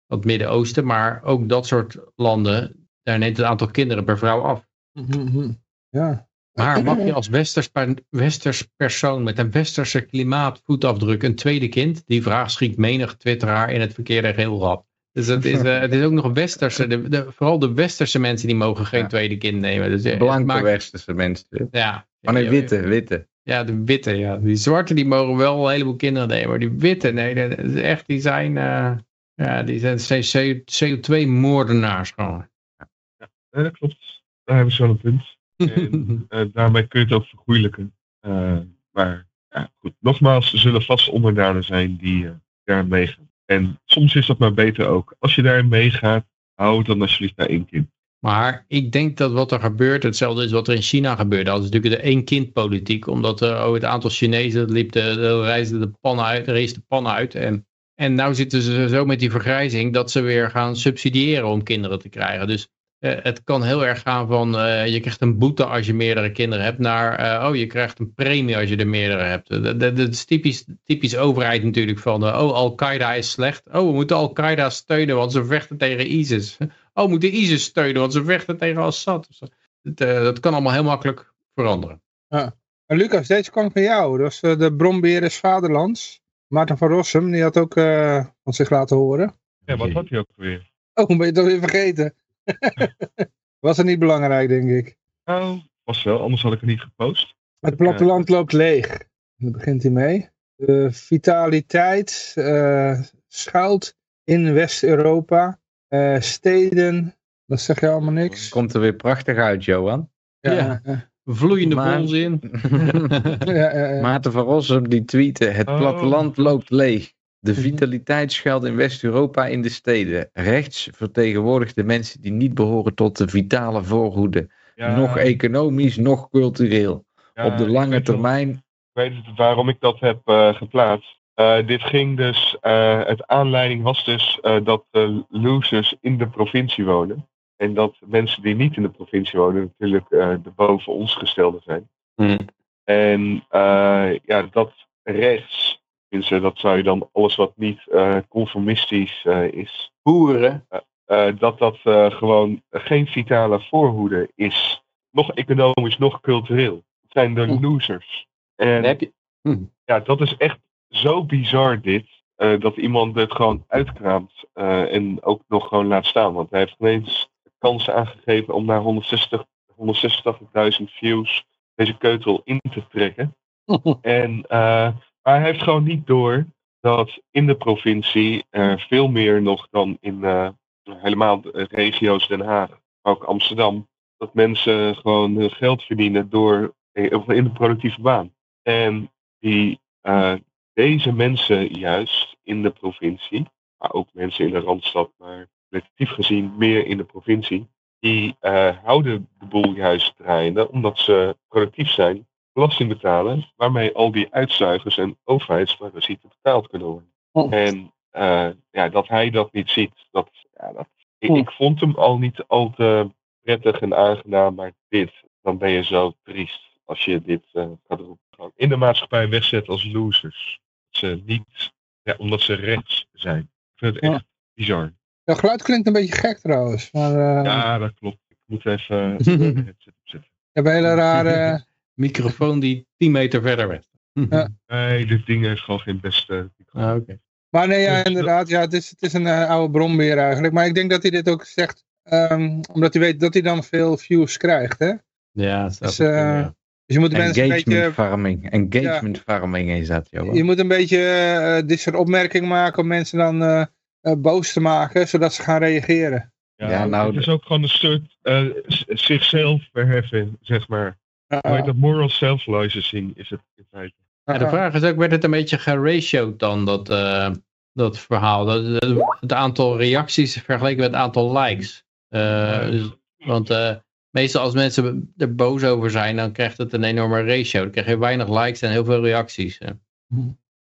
het Midden-Oosten, maar ook dat soort landen, daar neemt het aantal kinderen per vrouw af. Mhm, ja. Maar mag je als westers, westers persoon met een westerse klimaatvoetafdruk een tweede kind? Die vraag schiet menig twitteraar in het verkeerde railrad. Dus het is, uh, het is ook nog westerse, de, de, vooral de westerse mensen die mogen geen tweede kind nemen. Dus, uh, Blanke maakt... westerse mensen. Ja. Maar nee, witte, witte. Ja, de witte, ja. Die zwarte die mogen wel een heleboel kinderen nemen, maar die witte, nee, dat is echt, die zijn, uh, ja, die zijn CO2-moordenaars gewoon. Ja, dat klopt. Daar hebben ze wel een punt. [laughs] En uh, daarmee kun je het ook vergoeilijken. Uh, maar ja, goed, nogmaals, er zullen vast onderdanen zijn die uh, daar meegaan. En soms is dat maar beter ook. Als je daar meegaat, hou dan alsjeblieft bij één kind. Maar ik denk dat wat er gebeurt, hetzelfde is wat er in China gebeurde. Dat is natuurlijk de één-kind-politiek. Omdat uh, het aantal Chinezen liep de, de, reisde de pan uit, rees de pan uit. En, en nu zitten ze zo met die vergrijzing dat ze weer gaan subsidiëren om kinderen te krijgen. Dus eh, het kan heel erg gaan van uh, je krijgt een boete als je meerdere kinderen hebt naar uh, oh je krijgt een premie als je er meerdere hebt. Dat, dat, dat is typisch, typisch overheid natuurlijk van oh Al-Qaeda is slecht. Oh we moeten Al-Qaeda steunen want ze vechten tegen ISIS. Oh we moeten ISIS steunen want ze vechten tegen Assad. Dat, dat kan allemaal heel makkelijk veranderen. Ja. Lucas, deze kwam van jou. Dat was de Brombeer Vaderlands. Maarten van Rossum, die had ook van zich laten horen. Ja, wat had hij ook weer? Oh, ben je toch weer vergeten? [laughs] Was het niet belangrijk, denk ik. Nou, was wel, anders had ik het niet gepost. Het platteland loopt leeg. Daar begint hij mee. De vitaliteit uh, schuilt in West-Europa. Uh, steden, dat zeg je allemaal niks. Komt er weer prachtig uit, Johan. Ja, ja. vloeiende maar... [laughs] [laughs] ja, ja, Maarten van Rossum die tweette, het oh. platteland loopt leeg. De mhm. vitaliteit schuilt in West-Europa in de steden. Rechts vertegenwoordigt de mensen die niet behoren tot de vitale voorhoede. Nog economisch, nog cultureel. Op de lange termijn. Ik weet waarom ik dat heb uh, geplaatst. Uh, dit ging dus, uh, het aanleiding was dus dat de losers in de provincie wonen. En dat mensen die niet in de provincie wonen natuurlijk de boven ons gestelde zijn. Mm. En ja, dat rechts, dat zou je dan alles wat niet conformistisch is. Boeren. dat dat gewoon geen vitale voorhoede is. Nog economisch, nog cultureel. Het zijn de hm. losers. En heb je... Hm. ja, dat is echt zo bizar dit. Uh, dat iemand het gewoon uitkraamt uh, en ook nog gewoon laat staan. Want hij heeft ineens kansen aangegeven om naar 160, 186.000 views deze keutel in te trekken. [laughs] en, uh, maar hij heeft gewoon niet door dat in de provincie veel meer nog dan in helemaal de regio's Den Haag, ook Amsterdam, dat mensen gewoon hun geld verdienen door in de productieve baan. En die deze mensen juist in de provincie, maar ook mensen in de Randstad, maar relatief gezien meer in de provincie, die uh, houden de boel juist draaiende omdat ze productief zijn, belasting betalen, waarmee al die uitzuigers en overheidsparasieten betaald kunnen worden. Oh. En uh, ja, dat hij dat niet ziet, dat, ja, dat, ik, oh. ik, vond hem al niet al te prettig en aangenaam, maar dit, dan ben je zo triest als je dit uh, gaat roepen. In de maatschappij wegzet als losers ze niet, ja, omdat ze rechts zijn. Ik vind het echt bizar. Ja, geluid klinkt een beetje gek trouwens. Maar, uh... Ja, dat klopt. Ik moet even het. Je hebt een hele rare... Microfoon die 10 meter verder werd. ja. Nee, dit ding heeft gewoon geen beste Ah, oké. Maar nee, ja, inderdaad. Ja, het, is, het is een uh, oude bronbeer eigenlijk. Maar ik denk dat hij dit ook zegt, um, omdat hij weet dat hij dan veel views krijgt. Hè? Ja, dat dus, uh, dus je moet mensen een beetje... farming. Engagement farming is dat, joh. Je moet een beetje uh, dit soort opmerkingen maken om mensen dan uh, uh, boos te maken, zodat ze gaan reageren. Ja, ja nou, het is ook gewoon een soort zichzelf verheffen, zeg maar. Uh, dat moral self-licensing is het in feite. Ja, de vraag is ook, werd het een beetje geratioed dan, dat, dat verhaal? Dat, het aantal reacties vergeleken met het aantal likes. Dus, want meestal als mensen er boos over zijn, dan krijgt het een enorme ratio. Dan krijg je weinig likes en heel veel reacties. Hè.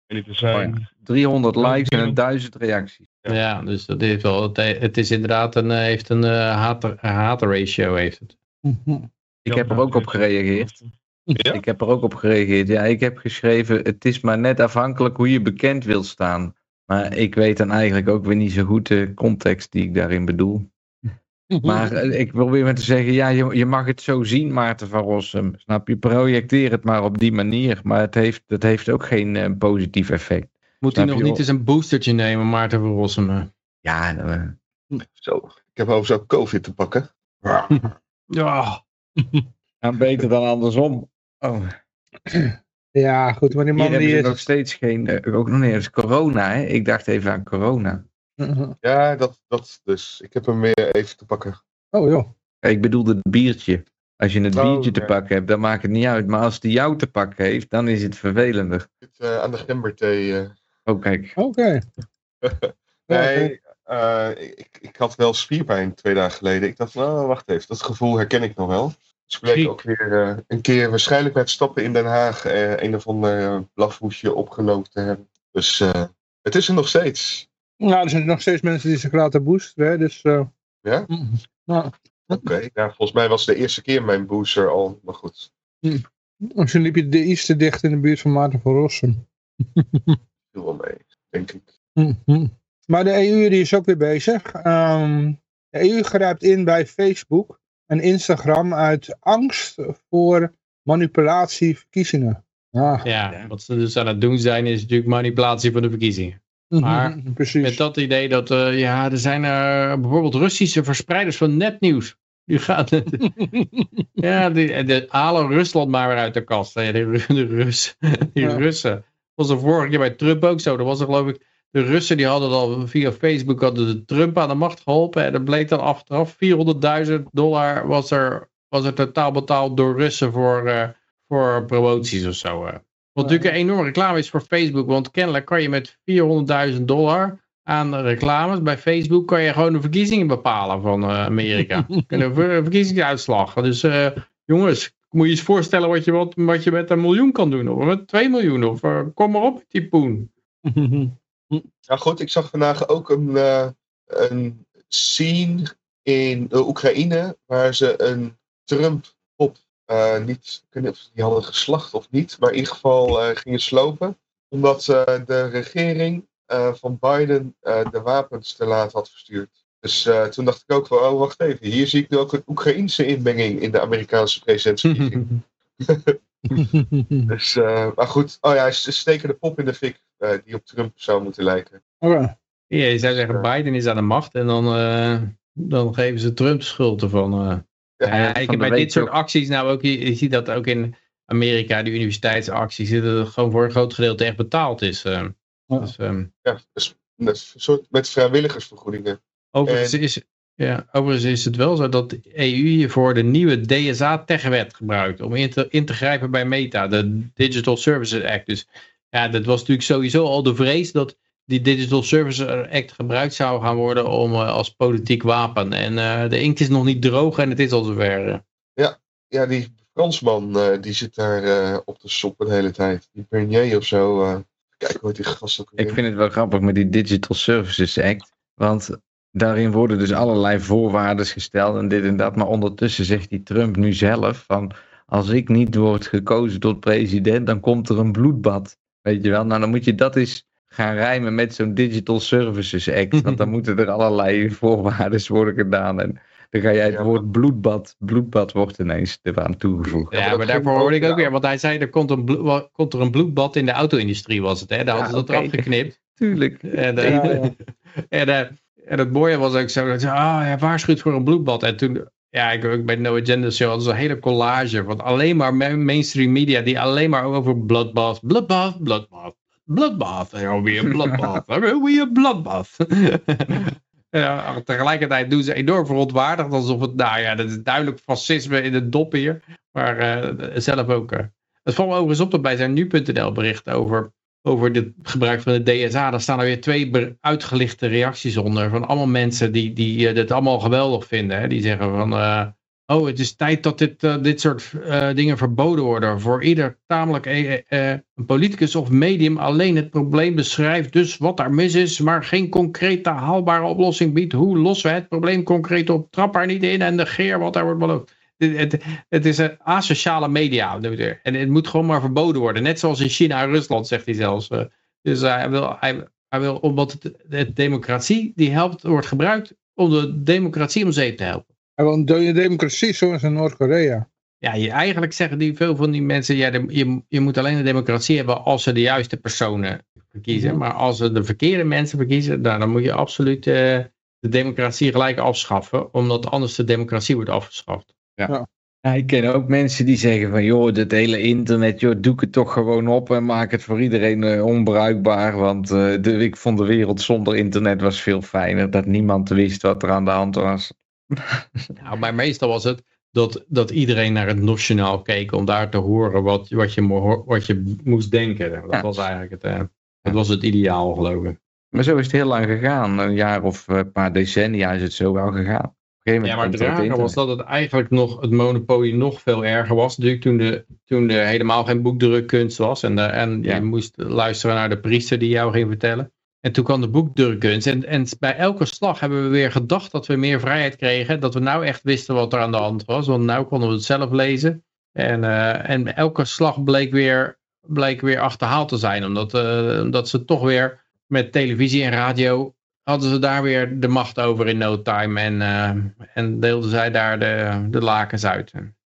En zijn... 300 likes en 1000 reacties. Ja, dus dat heeft wel, het is inderdaad een, eh, heeft een uh, hater, hater ratio. Heeft het. Ik heb er ook op gereageerd. Ik heb er ook op gereageerd. Ja, ik heb geschreven, het is maar net afhankelijk hoe je bekend wil staan. Maar ik weet dan eigenlijk ook weer niet zo goed de context die ik daarin bedoel. [laughs] Maar eh, ik weer met te zeggen, ja, je, je mag het zo zien, Maarten van Rossum. Snap je? Projecteer het maar op die manier. Maar het heeft, het heeft ook geen uh, positief effect. Moet hij nog niet eens een boostertje nemen, Maarten van Rossum? Ja, uh... zo. Ik heb over zo COVID te pakken. [laughs] ja. [laughs] Nou, beter dan andersom. Oh. [clears throat] Ja, goed, maar die man Hier die is... nog steeds geen, ook nog niet eens corona, hè? Ik dacht even aan corona. [laughs] Ja, dat, dat dus. Ik heb hem weer even te pakken. Oh joh. Ik bedoelde het biertje. Als je het oh, biertje te pakken hebt, dan maakt het niet uit. Maar als die jou te pakken heeft, dan is het vervelender. Het, uh, aan de gemberthee. Uh... Oh, kijk. Oké. [laughs] nee, uh, ik, ik had wel spierpijn twee dagen geleden. Ik dacht, nou, wacht even. Dat gevoel herken ik nog wel. Dus bleek ook weer een keer waarschijnlijk bij het stappen in Den Haag een of ander blafhoesje opgelopen te hebben. Dus het is er nog steeds. Nou, er zijn nog steeds mensen die zich laten boosten. Hè? Dus, uh... Ja? Nou. Oké, ja, volgens mij was het de eerste keer mijn booster al, maar goed. Misschien liep je de eerste dicht in de buurt van Maarten van Rossum. Viel wel mee, denk ik. Maar de EU die is ook weer bezig. Um, de EU grijpt in bij Facebook en Instagram uit angst voor manipulatie verkiezingen. Ah. Ja, wat ze dus aan het doen zijn is natuurlijk manipulatie van de verkiezingen. Mhm, maar met dat idee dat uh, ja, er zijn uh, bijvoorbeeld Russische verspreiders van nepnieuws. Die gaat [laughs] ja, die, de halen Rusland maar weer uit de kast. Hè. De, de, Rus, die ja. Russen. Dat was er vorige keer bij Trump ook zo. Dat was er geloof ik, de Russen die hadden al via Facebook hadden de Trump aan de macht geholpen. En dat bleek dan achteraf 400.000 dollar was er, was er totaal betaald door Russen voor, uh, voor promoties of zo. Wat natuurlijk een enorme reclame is voor Facebook. Want kennelijk kan je met 400.000 dollar aan reclames bij Facebook... kan je gewoon de verkiezingen bepalen van uh, Amerika. [laughs] de verkiezingsuitslag. Dus jongens, moet je eens voorstellen wat je, wat, wat je met een miljoen kan doen. Of met 2 miljoen. Of kom maar op, die [laughs] Ja goed, ik zag vandaag ook een, een scene in Oekraïne, waar ze een Trump-pop uh, niet, ik of ze die hadden geslacht of niet, maar in ieder geval gingen slopen. Omdat de regering van Biden de wapens te laat had verstuurd. Dus toen dacht ik ook van, oh wacht even, hier zie ik nu ook een Oekraïnse inmenging in de Amerikaanse presidentsverkiezing. [laughs] [laughs] dus, maar goed, oh ja, ze steken de pop in de fik die op Trump zou moeten lijken. Okay. Ja, je zou zeggen, Biden is aan de macht en dan, dan geven ze Trump schuld ervan. Ja, ik, bij dit soort acties, nou ook, je, ziet dat ook in Amerika, de universiteitsacties, dat het gewoon voor een groot gedeelte echt betaald is. Uh, dus, um, ja, dus, dus, soort met vrijwilligersvergoedingen. Overigens, is, ja, overigens is het wel zo dat de EU hiervoor de nieuwe DSA-techwet gebruikt om in te, in te grijpen bij Meta, de Digital Services Act. Dus ja, dat was natuurlijk sowieso al de vrees dat die Digital Services Act gebruikt zou gaan worden om, uh, als politiek wapen. En uh, de inkt is nog niet droog en het is al zover. Ja, ja die Fransman uh, die zit daar op de sop de hele tijd. Die Bernier of zo. kijk hoe die gast ook Ik vind het wel grappig met die Digital Services Act. Want daarin worden dus allerlei voorwaarden gesteld en dit en dat. Maar ondertussen zegt die Trump nu zelf van... Als ik niet word gekozen tot president, dan komt er een bloedbad. Weet je wel? Nou, dan moet je dat eens gaan rijmen met zo'n Digital Services Act. [laughs] Want dan moeten er allerlei voorwaarden worden gedaan. En dan ga jij het woord bloedbad, bloedbad wordt ineens eraan toegevoegd. Ja, maar, daarvoor hoorde ik ook weer, want hij zei er komt, een komt er een bloedbad in de auto-industrie was het, hè? Daar hadden ze dat eraf geknipt. [laughs] Tuurlijk. En, uh, [laughs] en, uh, en het mooie was ook zo, dat ze, ah, hij waarschuwt voor een bloedbad. En toen, ja, ik ook bij No Agenda Show hadden ze een hele collage van alleen maar mainstream media die alleen maar over bloodbath, bloodbath, bloodbath, bloodbath. En weer bloodbath. [laughs] weer bloodbath. [laughs] ja, tegelijkertijd doen ze enorm verontwaardigd. Alsof het, nou ja, dat is duidelijk fascisme in de dop hier. Maar uh, zelf ook. Uh. Het valt me overigens op dat bij zijn nu.nl bericht over, over het gebruik van de DSA. Daar staan er weer twee uitgelichte reacties onder. Van allemaal mensen die, die uh, dit allemaal geweldig vinden. Hè. Die zeggen van... Oh, het is tijd dat dit, uh, dit soort dingen verboden worden. Voor ieder tamelijk politicus of medium alleen het probleem beschrijft. Dus wat er mis is, maar geen concrete haalbare oplossing biedt. Hoe lossen we het probleem concreet op? Trap er niet in en negeer wat er wordt beloofd. Het, het, het is een asociale media. En het moet gewoon maar verboden worden. Net zoals in China en Rusland, zegt hij zelfs. Dus hij wil, hij, hij wil omdat de democratie die helpt, wordt gebruikt om de democratie om zeep te helpen. Hij wil een democratie zoals in Noord-Korea. Ja, je, eigenlijk zeggen die, veel van die mensen, ja, je, je moet alleen een democratie hebben als ze de juiste personen verkiezen. Mhm. Maar als ze de verkeerde mensen verkiezen, nou, dan moet je absoluut uh, de democratie gelijk afschaffen, omdat anders de democratie wordt afgeschaft. Ja. ja. ik ken ook mensen die zeggen van, joh, dit hele internet, joh, doe het toch gewoon op en maak het voor iedereen uh, onbruikbaar. Want uh, de, ik vond de wereld zonder internet was veel fijner, dat niemand wist wat er aan de hand was. [laughs] nou, maar meestal was het dat, dat iedereen naar het nationaal keek om daar te horen wat, wat, je, wat je moest denken. Dat was eigenlijk het, uh, dat was het ideaal, geloof ik. Maar zo is het heel lang gegaan. Een jaar of een paar decennia is het zo wel gegaan. Ja, maar het rare was dat het eigenlijk nog, het monopolie nog veel erger was. Natuurlijk toen, de, toen er helemaal geen boekdrukkunst was. En, de, en je moest luisteren naar de priester die jou ging vertellen. En toen kwam de boekdrukkunst. En, en bij elke slag hebben we weer gedacht dat we meer vrijheid kregen. Dat we nou echt wisten wat er aan de hand was. Want nu konden we het zelf lezen. En, uh, en elke slag bleek weer, bleek weer achterhaald te zijn. Omdat, uh, omdat ze toch weer met televisie en radio hadden ze daar weer de macht over in no time. En, uh, en deelden zij daar de, de lakens uit.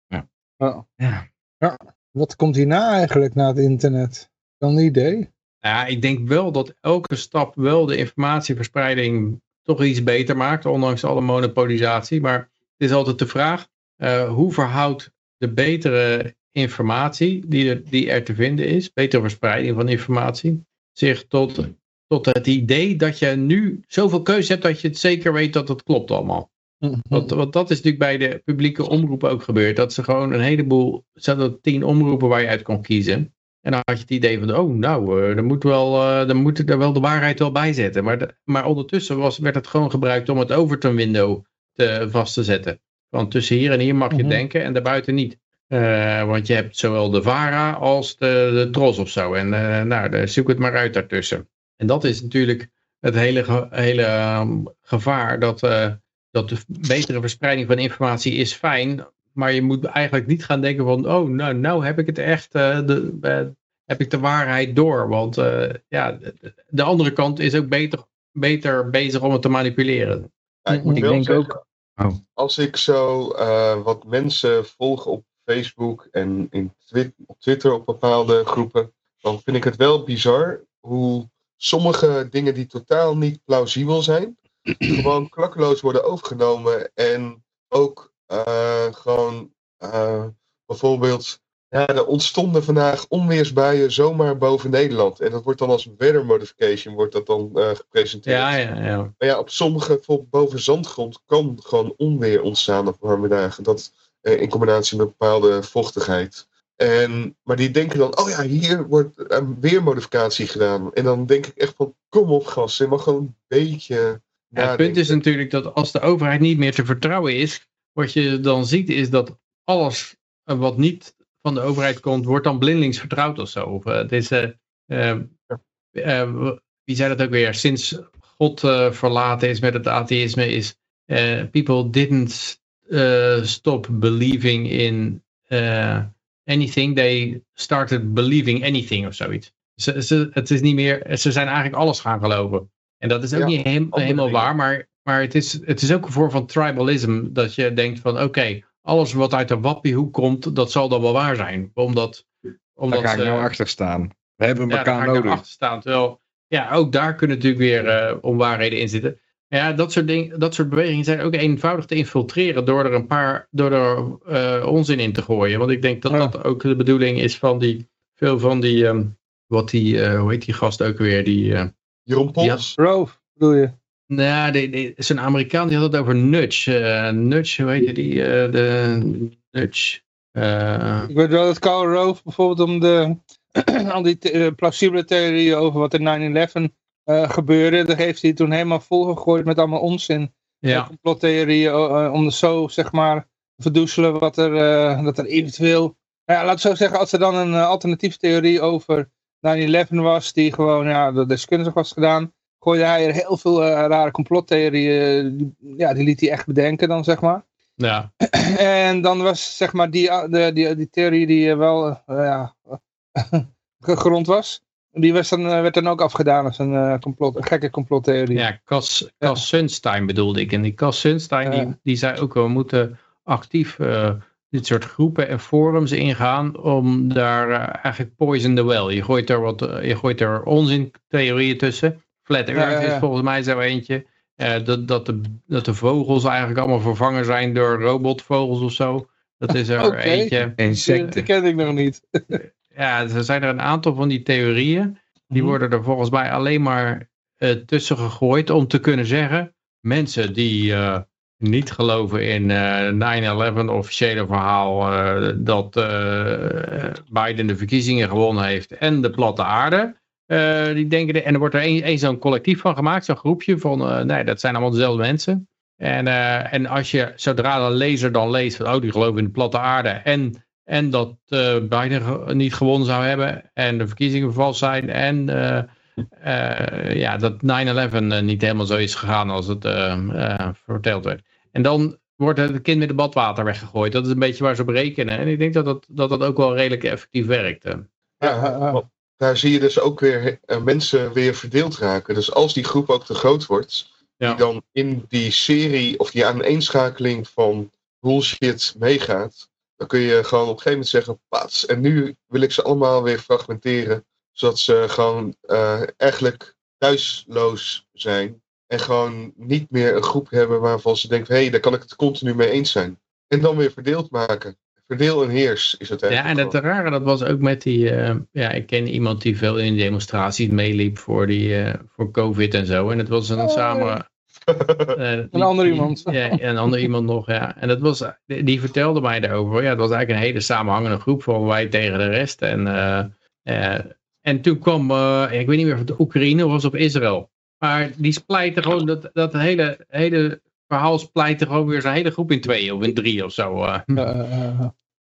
Ja. Oh. ja. ja. Wat komt hierna eigenlijk na het internet? Dan een idee? Ja, ik denk wel dat elke stap wel de informatieverspreiding toch iets beter maakt, ondanks alle monopolisatie. Maar het is altijd de vraag, uh, hoe verhoudt de betere informatie die er, die er te vinden is, betere verspreiding van informatie, zich tot, tot het idee dat je nu zoveel keuze hebt dat je het zeker weet dat het klopt allemaal. Mhm. Want, want, dat is natuurlijk bij de publieke omroepen ook gebeurd. Dat ze gewoon een heleboel, er tien omroepen waar je uit kon kiezen. En dan had je het idee van, oh nou, uh, dan, moet wel, uh, dan moet er wel de waarheid wel bij zetten. Maar, maar ondertussen was, werd het gewoon gebruikt om het Overton window te, vast te zetten. Want tussen hier en hier mag je mhm. denken en daarbuiten niet. Uh, want je hebt zowel de VARA als de, de Tros of zo. En nou, zoek het maar uit daartussen. En dat is natuurlijk het hele, hele um, gevaar dat dat de betere verspreiding van informatie is fijn, maar je moet eigenlijk niet gaan denken van, oh, nou, nou heb ik het echt, uh, de, uh, heb ik de waarheid door. Want uh, ja, de, de, andere kant is ook beter, beter bezig om het te manipuleren. Ja, ik, ik denk ook. Oh. Als ik zo wat mensen volg op Facebook en in twi op Twitter op bepaalde groepen, dan vind ik het wel bizar hoe sommige dingen die totaal niet plausibel zijn, [clears throat] gewoon klakkeloos worden overgenomen en ook uh, gewoon uh, bijvoorbeeld, ja, er ontstonden vandaag onweersbuien zomaar boven Nederland. En dat wordt dan als weather modification wordt dat dan uh, gepresenteerd. Ja, ja, ja. Maar ja, op sommige, bijvoorbeeld boven zandgrond, kan gewoon onweer ontstaan op warme dagen. Dat in combinatie met bepaalde vochtigheid. En, maar die denken dan, oh ja, hier wordt een weermodificatie gedaan. En dan denk ik echt van, kom op gas, je mag gewoon een beetje... Ja, het punt is natuurlijk dat als de overheid niet meer te vertrouwen is, wat je dan ziet is dat alles eh, wat niet van de overheid komt, wordt dan blindelings vertrouwd of zo. Of, uh, het is, uh, wie zei dat ook weer? Sinds God verlaten is met het atheïsme is people didn't stop believing in anything, they started believing anything of zoiets. Ze, ze, het is niet meer, ze zijn eigenlijk alles gaan geloven. En dat is ook niet helemaal waar, maar maar het is, het is ook een vorm van tribalism. Dat je denkt van oké, alles wat uit de wappiehoek komt, dat zal dan wel waar zijn. Omdat, omdat daar ga ik nou achter staan. We hebben ja, elkaar nodig. Daar achter staan. Terwijl, ja, ook daar kunnen natuurlijk weer uh, onwaarheden in zitten. Ja, dat soort, ding, dat soort bewegingen zijn ook eenvoudig te infiltreren door er een paar door er uh, onzin in te gooien. Want ik denk dat dat ook de bedoeling is van die veel van die um, wat die uh, hoe heet die gast ook weer die Jeroen Pols. Roof bedoel je? Nou, is een Amerikaan die had het over nudge. Uh, nudge, hoe heet je die? Uh, de nudge. Uh... Ik weet wel dat Carl Rove bijvoorbeeld om de, [clears throat] al die plausibele theorieën over wat in 9-11 gebeurde, daar heeft hij toen helemaal volgegooid met allemaal onzin. Ja. Complottheorieën om de zo, zeg maar, te verdoezelen wat er, dat er eventueel... Ja, laat ik zo zeggen, als er dan een alternatieve theorie over 9-11 was, die gewoon ja, deskundig was gedaan, gooide hij er heel veel rare complottheorieën, ja, die liet hij echt bedenken dan, zeg maar. Ja. [clears throat] en dan was, zeg maar, die, eh, de, die, die theorie die eh, wel, uh, ja, [laughs] gegrond was, die was dan, werd dan ook afgedaan als een, complot, een gekke complottheorie. Ja, Cas, Cas Sunstein bedoelde ik. En die Cas Sunstein, die, die zei ook, we moeten actief dit soort groepen en forums ingaan om daar eigenlijk poison the well. Je gooit er, wat, je gooit er onzin theorieën tussen. Flat Earth is volgens mij zo eentje. Uh, dat, dat, de, dat de vogels eigenlijk allemaal vervangen zijn door robotvogels of zo. Dat is er [laughs] okay. eentje. Insecten. Die ken ik nog niet. [laughs] ja, er zijn er een aantal van die theorieën. Die mhm. worden er volgens mij alleen maar uh, tussen gegooid om te kunnen zeggen. Mensen die uh, niet geloven in 9-11 officiële verhaal dat Biden de verkiezingen gewonnen heeft en de platte aarde. Die denken, en er wordt er één zo'n collectief van gemaakt, zo'n groepje van, nee, dat zijn allemaal dezelfde mensen. En, en als je, zodra de lezer dan leest van, oh, die geloven in de platte aarde en, en dat Biden niet gewonnen zou hebben en de verkiezingen vals zijn en ja, dat 9-11 niet helemaal zo is gegaan als het verteld werd. En dan wordt het kind met het badwater weggegooid. Dat is een beetje waar ze op rekenen. En ik denk dat dat, dat, dat ook wel redelijk effectief werkt. Ja, daar zie je dus ook weer uh, mensen weer verdeeld raken. Dus als die groep ook te groot wordt, die dan in die serie of die aaneenschakeling van bullshit meegaat, dan kun je gewoon op een gegeven moment zeggen, pats, en nu wil ik ze allemaal weer fragmenteren, zodat ze gewoon uh, eigenlijk thuisloos zijn en gewoon niet meer een groep hebben waarvan ze denken, hé, hey, daar kan ik het continu mee eens zijn. En dan weer verdeeld maken. Verdeel en heers is het eigenlijk. Ja, en het rare dat was ook met die, uh, ja, ik ken iemand die veel in demonstraties meeliep voor, die, uh, voor COVID en zo. En het was een oh, samen... Uh, een ander iemand. Ja, een ander iemand nog, ja. En dat was, die vertelde mij daarover. Ja, het was eigenlijk een hele samenhangende groep van wij tegen de rest. En, en toen kwam, ik weet niet meer of het Oekraïne was of Israël. Maar die splijten gewoon, dat, dat hele, hele verhaal splijten gewoon weer zijn hele groep in twee of in drie of zo.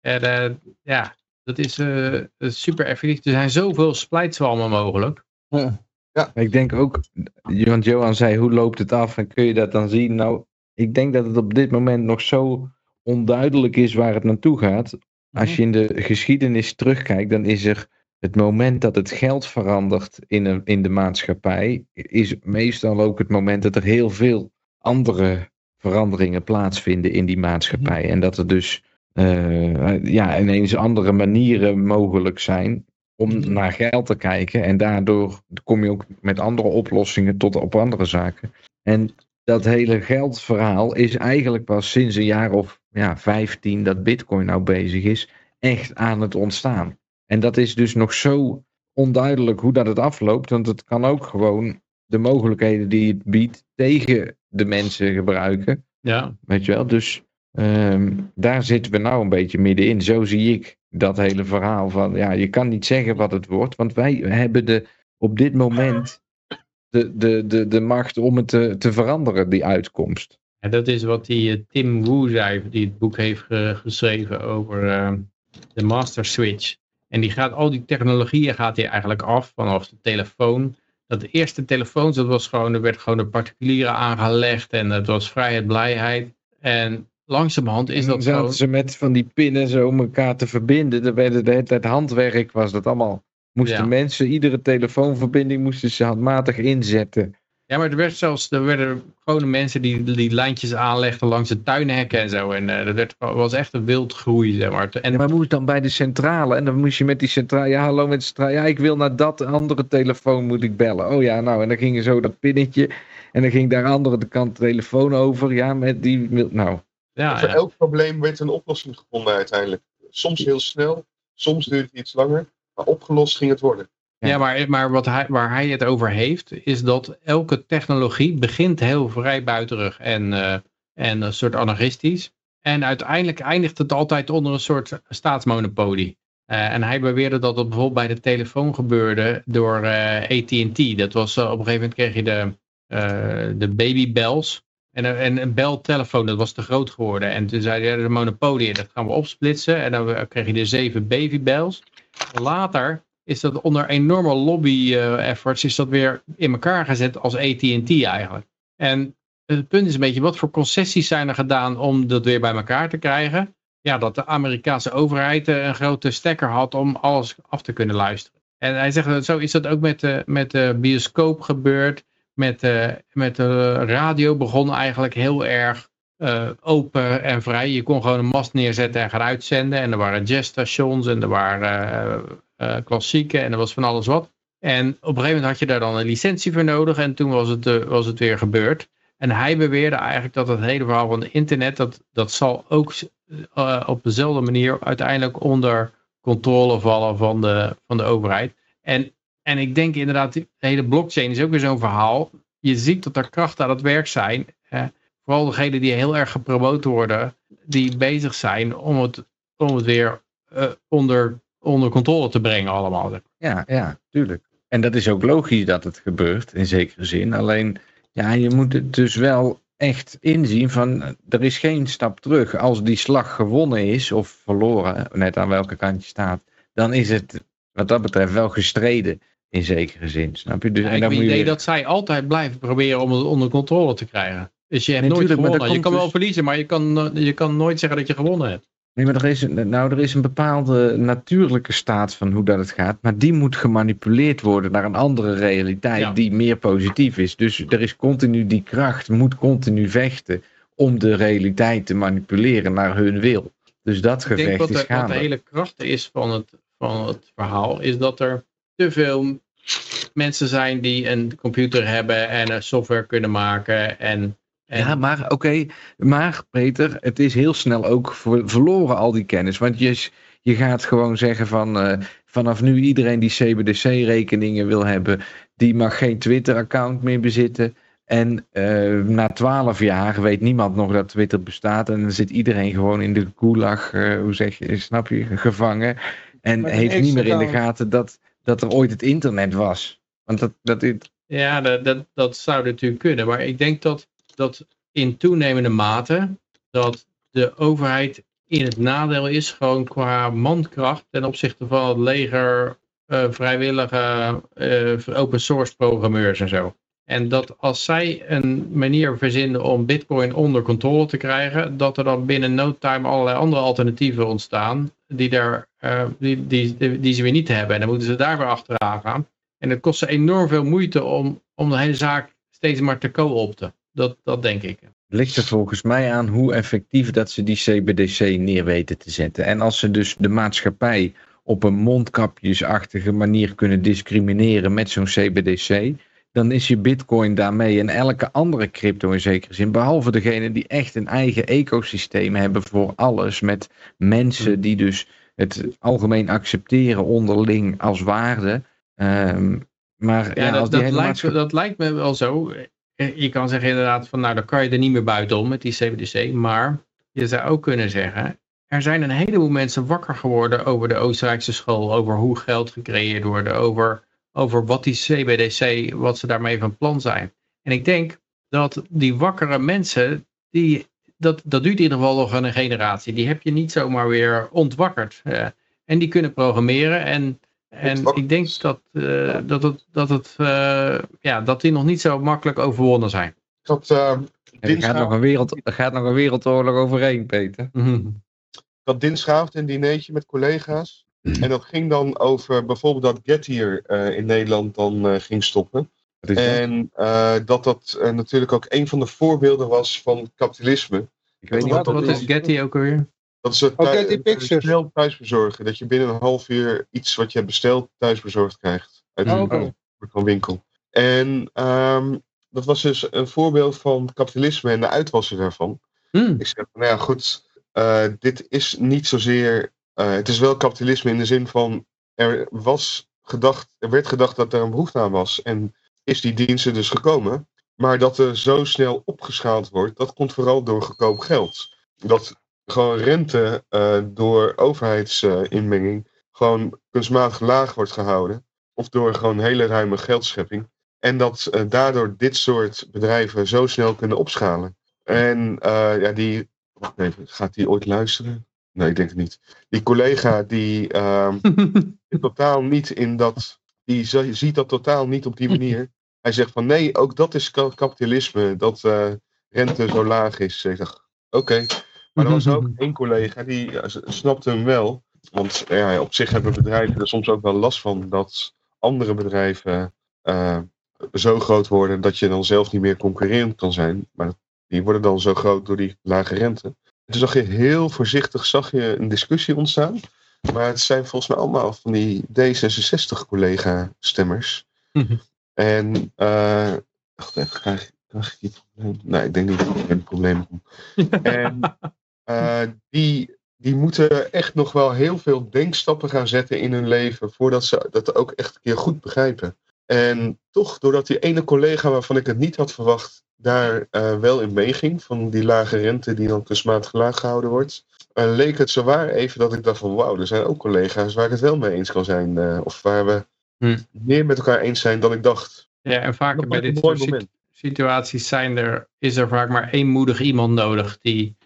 En ja, dat is uh, super effectief. Er zijn zoveel splijtswalmen mogelijk. Ja. Ja. Ik denk ook, want Johan zei, hoe loopt het af en kun je dat dan zien? Nou, ik denk dat het op dit moment nog zo onduidelijk is waar het naartoe gaat. Als mhm. je in de geschiedenis terugkijkt, dan is er het moment dat het geld verandert in, een, in de maatschappij, is meestal ook het moment dat er heel veel andere veranderingen plaatsvinden in die maatschappij. Mhm. En dat er dus uh, ja, ineens andere manieren mogelijk zijn om mhm. naar geld te kijken. En daardoor kom je ook met andere oplossingen tot op andere zaken. En dat hele geldverhaal is eigenlijk pas sinds een jaar of ja, 15 dat Bitcoin nou bezig is, echt aan het ontstaan. En dat is dus nog zo onduidelijk hoe dat het afloopt, want het kan ook gewoon de mogelijkheden die het biedt tegen de mensen gebruiken. Ja. Weet je wel, dus ehm, daar zitten we nou een beetje middenin. Zo zie ik dat hele verhaal van, ja, je kan niet zeggen wat het wordt, want wij hebben de, op dit moment de, de, de, de macht om het te, te veranderen, die uitkomst. En dat is wat die uh, Tim Wu zei, die het boek heeft geschreven over uh, de Master Switch. En die gaat, al die technologieën gaat hij eigenlijk af, vanaf de telefoon. Dat de eerste telefoons, dat was gewoon, er werd gewoon de particulieren aangelegd en het was vrijheid, blijheid. En langzamerhand is dat zo. ze met van die pinnen zo om elkaar te verbinden. Er werden de hele tijd handwerk, was dat allemaal. Moesten mensen, iedere telefoonverbinding moesten ze handmatig inzetten. Ja, maar er, werd zelfs, er werden gewone mensen die, die lijntjes aanlegden langs de tuinhekken en zo. En uh, dat werd, was echt een wildgroei, zeg maar. En maar moest dan bij de centrale. En dan moest je met die centrale, ja hallo met de centrale. Ja, ik wil naar dat andere telefoon moet ik bellen. Oh ja, nou, en dan ging je zo dat pinnetje. En dan ging daar andere de kant telefoon over. Ja, met die, nou. Ja, voor elk probleem werd een oplossing gevonden uiteindelijk. Soms heel snel, soms duurde het iets langer. Maar opgelost ging het worden. Ja, maar, maar wat hij, waar hij het over heeft, is dat elke technologie begint heel vrijbuiterig en, uh, en een soort anarchistisch. En uiteindelijk eindigt het altijd onder een soort staatsmonopolie. Uh, en hij beweerde dat dat bijvoorbeeld bij de telefoon gebeurde door uh, eh, AT&T. Dat was op een gegeven moment kreeg je de, de babybells. En, en een beltelefoon, dat was te groot geworden. En toen zei hij, de monopolie, dat gaan we opsplitsen. En dan kreeg je de zeven babybells. Later is dat onder enorme lobby-efforts is dat weer in elkaar gezet als AT&T eigenlijk. En het punt is een beetje, wat voor concessies zijn er gedaan om dat weer bij elkaar te krijgen? Ja, dat de Amerikaanse overheid een grote stekker had om alles af te kunnen luisteren. En hij zegt, zo is dat ook met de, met de bioscoop gebeurd. Met de, met de radio begon eigenlijk heel erg uh, open en vrij. Je kon gewoon een mast neerzetten en gaan uitzenden. En er waren jazzstations en er waren uh, klassieke en er was van alles wat. En op een gegeven moment had je daar dan een licentie voor nodig en toen was het, was het weer gebeurd. En hij beweerde eigenlijk dat het hele verhaal van het internet, dat, dat zal ook op dezelfde manier uiteindelijk onder controle vallen van de, van de overheid. En, en ik denk inderdaad, de hele blockchain is ook weer zo'n verhaal. Je ziet dat er krachten aan het werk zijn vooral degenen die heel erg gepromoot worden, die bezig zijn om het, om het weer uh, onder, onder controle te brengen allemaal. Ja, ja, tuurlijk. En dat is ook logisch dat het gebeurt, in zekere zin. Alleen, ja, je moet het dus wel echt inzien van, er is geen stap terug. Als die slag gewonnen is, of verloren, net aan welke kant je staat, dan is het wat dat betreft wel gestreden in zekere zin. Snap je? Dus, en ik heb het idee dat zij altijd blijven proberen om het onder controle te krijgen. Dus je hebt nooit gewonnen. Je kan wel dus- verliezen, maar je kan, je kan nooit zeggen dat je gewonnen hebt. Nee, maar er is, nou, er is een bepaalde natuurlijke staat van hoe dat het gaat. Maar die moet gemanipuleerd worden naar een andere realiteit die meer positief is. Dus er is continu die kracht, moet continu vechten om de realiteit te manipuleren naar hun wil. Dus dat gevecht is gaande. Ik denk wat de hele kracht is van het, van het verhaal, is dat er te veel mensen zijn die een computer hebben en een software kunnen maken en ja, maar oké, maar Peter, het is heel snel ook verloren al die kennis. Want je, je gaat gewoon zeggen van uh, vanaf nu iedereen die CBDC-rekeningen wil hebben, die mag geen Twitter-account meer bezitten. En uh, na twaalf jaar weet niemand nog dat Twitter bestaat. En dan zit iedereen gewoon in de gulag, uh, hoe zeg je, snap je, gevangen. En heeft niet meer in de gaten dat, dat er ooit het internet was. Want dat, dat, Ja, dat, dat, dat zou natuurlijk kunnen. Maar ik denk dat dat in toenemende mate dat de overheid in het nadeel is, gewoon qua mankracht ten opzichte van het leger, uh, vrijwillige uh, open source programmeurs en zo. En dat als zij een manier verzinnen om bitcoin onder controle te krijgen, dat er dan binnen no time allerlei andere alternatieven ontstaan die, daar, uh, die, die, die, ze weer niet hebben. En dan moeten ze daar weer achteraan gaan. En het kost ze enorm veel moeite om, om de hele zaak steeds maar te co-opten. Dat, dat denk ik. Het ligt er volgens mij aan hoe effectief dat ze die CBDC neer weten te zetten. En als ze dus de maatschappij op een mondkapjesachtige manier kunnen discrimineren met zo'n CBDC, dan is je bitcoin daarmee en elke andere crypto in zekere zin, behalve degene die echt een eigen ecosysteem hebben voor alles, met mensen die dus het algemeen accepteren onderling als waarde. Um, maar ja, dat, dat, lijkt, dat lijkt me wel zo. Je kan zeggen inderdaad van nou dan kan je er niet meer buitenom met die CBDC, maar je zou ook kunnen zeggen er zijn een heleboel mensen wakker geworden over de Oostenrijkse school, over hoe geld gecreëerd wordt, over, over wat die CBDC, wat ze daarmee van plan zijn. En ik denk dat die wakkere mensen, die, dat, dat duurt in ieder geval nog een generatie, die heb je niet zomaar weer ontwakkerd. Uh, en die kunnen programmeren en, en ik denk dat, uh, dat, het, dat, het, uh, ja, dat die nog niet zo makkelijk overwonnen zijn. Dat, er, gaat nog een wereld, er gaat nog een wereldoorlog overheen, Peter. Mm dat dinsdagavond een dinertje met collega's. Mhm. En dat ging dan over bijvoorbeeld dat Gettier uh, in Nederland dan uh, ging stoppen. En uh, dat dat natuurlijk ook een van de voorbeelden was van kapitalisme. Ik weet niet wat, wat is Getty ook alweer? Dat is het oh, snel thuisbezorgen. Dat je binnen een half uur iets wat je hebt besteld thuisbezorgd krijgt. Uit oh, een okay. winkel. En um, dat was dus een voorbeeld van kapitalisme en de uitwassen daarvan. Hmm. Ik zeg, nou ja, goed, uh, dit is niet zozeer. Uh, het is wel kapitalisme in de zin van. Er, was gedacht, er werd gedacht dat er een behoefte aan was. En is die diensten dus gekomen. Maar dat er zo snel opgeschaald wordt, dat komt vooral door goedkoop geld. Dat gewoon rente uh, door overheidsinmenging gewoon kunstmatig laag wordt gehouden. Of door gewoon hele ruime geldschepping. En dat daardoor dit soort bedrijven zo snel kunnen opschalen. En ja, die Wacht gaat hij ooit luisteren? Nee, ik denk het niet. Die collega die [laughs] uh, totaal niet in dat. Die ziet dat totaal niet op die manier. Hij zegt van nee, ook dat is kapitalisme. Dat uh, rente zo laag is. Ik dacht, oké. Maar er was ook één collega die uh, snapte hem wel. Want ja, op zich hebben bedrijven er soms ook wel last van dat andere bedrijven uh, zo groot worden dat je dan zelf niet meer concurrerend kan zijn. Maar die worden dan zo groot door die lage rente. Toen zag je heel voorzichtig zag je een discussie ontstaan. Maar het zijn volgens mij allemaal van die D66-collega-stemmers. Mhm. En, uh, wacht even, krijg, krijg ik die probleem? Nee, ik denk niet dat ik een probleem kom. [laughs] en uh, die, die moeten echt nog wel heel veel denkstappen gaan zetten in hun leven. Voordat ze dat ook echt een keer goed begrijpen. En toch, doordat die ene collega waarvan ik het niet had verwacht, daar uh, wel in meeging, van die lage rente die dan kunstmatig laag gehouden wordt, uh, leek het zo waar even dat ik dacht van wauw, er zijn ook collega's waar ik het wel mee eens kan zijn. Uh, of waar we hm. meer met elkaar eens zijn dan ik dacht. Ja, en vaak bij dit soort situaties zijn er, is er vaak maar één moedig iemand nodig die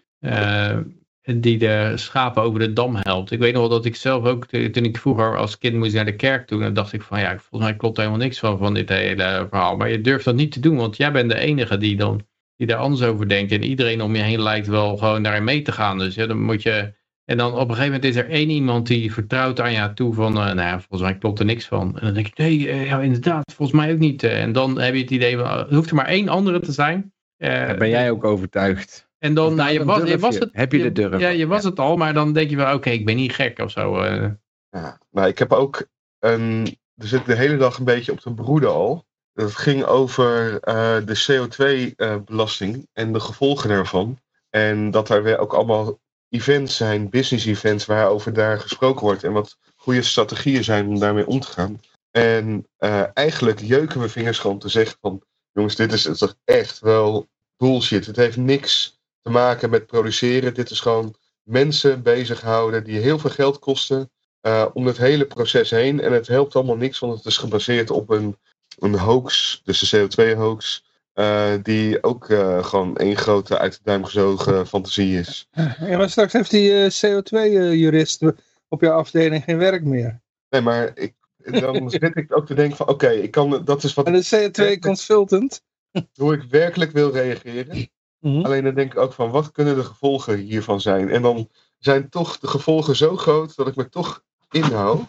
die de schapen over de dam helpt. Ik weet nog wel dat ik zelf ook, toen ik vroeger als kind moest naar de kerk toe, dan dacht ik van ja, volgens mij klopt helemaal niks van, van dit hele verhaal. Maar je durft dat niet te doen, want jij bent de enige die dan die daar anders over denkt. En iedereen om je heen lijkt wel gewoon daarin mee te gaan. Dus ja, dan moet je. En dan op een gegeven moment is er één iemand die vertrouwt aan jou toe van, uh, nou ja, volgens mij klopt er niks van. En dan denk ik, nee, uh, ja, inderdaad, volgens mij ook niet. Uh, en dan heb je het idee van, er hoeft er maar één andere te zijn. ben jij ook overtuigd? En dan, nou, je, was, je was het. Heb je de durf? Ja, je was het al, maar dan denk je wel, oké, ik ben niet gek of zo. Uh. Ja, nou, ik heb ook een. Er zit de hele dag een beetje op te broeden al. Het ging over uh, de CO2-belasting uh, en de gevolgen daarvan. En dat er weer ook allemaal events zijn, business events, waarover daar gesproken wordt. En wat goede strategieën zijn om daarmee om te gaan. En uh, eigenlijk jeuken we vingers gewoon te zeggen van... Jongens, dit is toch echt wel bullshit. Het heeft niks te maken met produceren. Dit is gewoon mensen bezighouden die heel veel geld kosten uh, om het hele proces heen. En het helpt allemaal niks, want het is gebaseerd op een, een hoax, dus de CO2-hoax. Uh, eh, die ook uh, gewoon één grote uit de duim gezogen fantasie is. Ja, maar straks heeft die CO2-jurist op jouw afdeling geen werk meer. Nee, maar ik, dan [laughs] zit ik ook te denken van, oké, ik kan, dat is wat... En de CO2-consultant. Hoe ik werkelijk wil reageren. Mhm. Alleen dan denk ik ook van, wat kunnen de gevolgen hiervan zijn? En dan zijn toch de gevolgen zo groot dat ik me toch inhoud.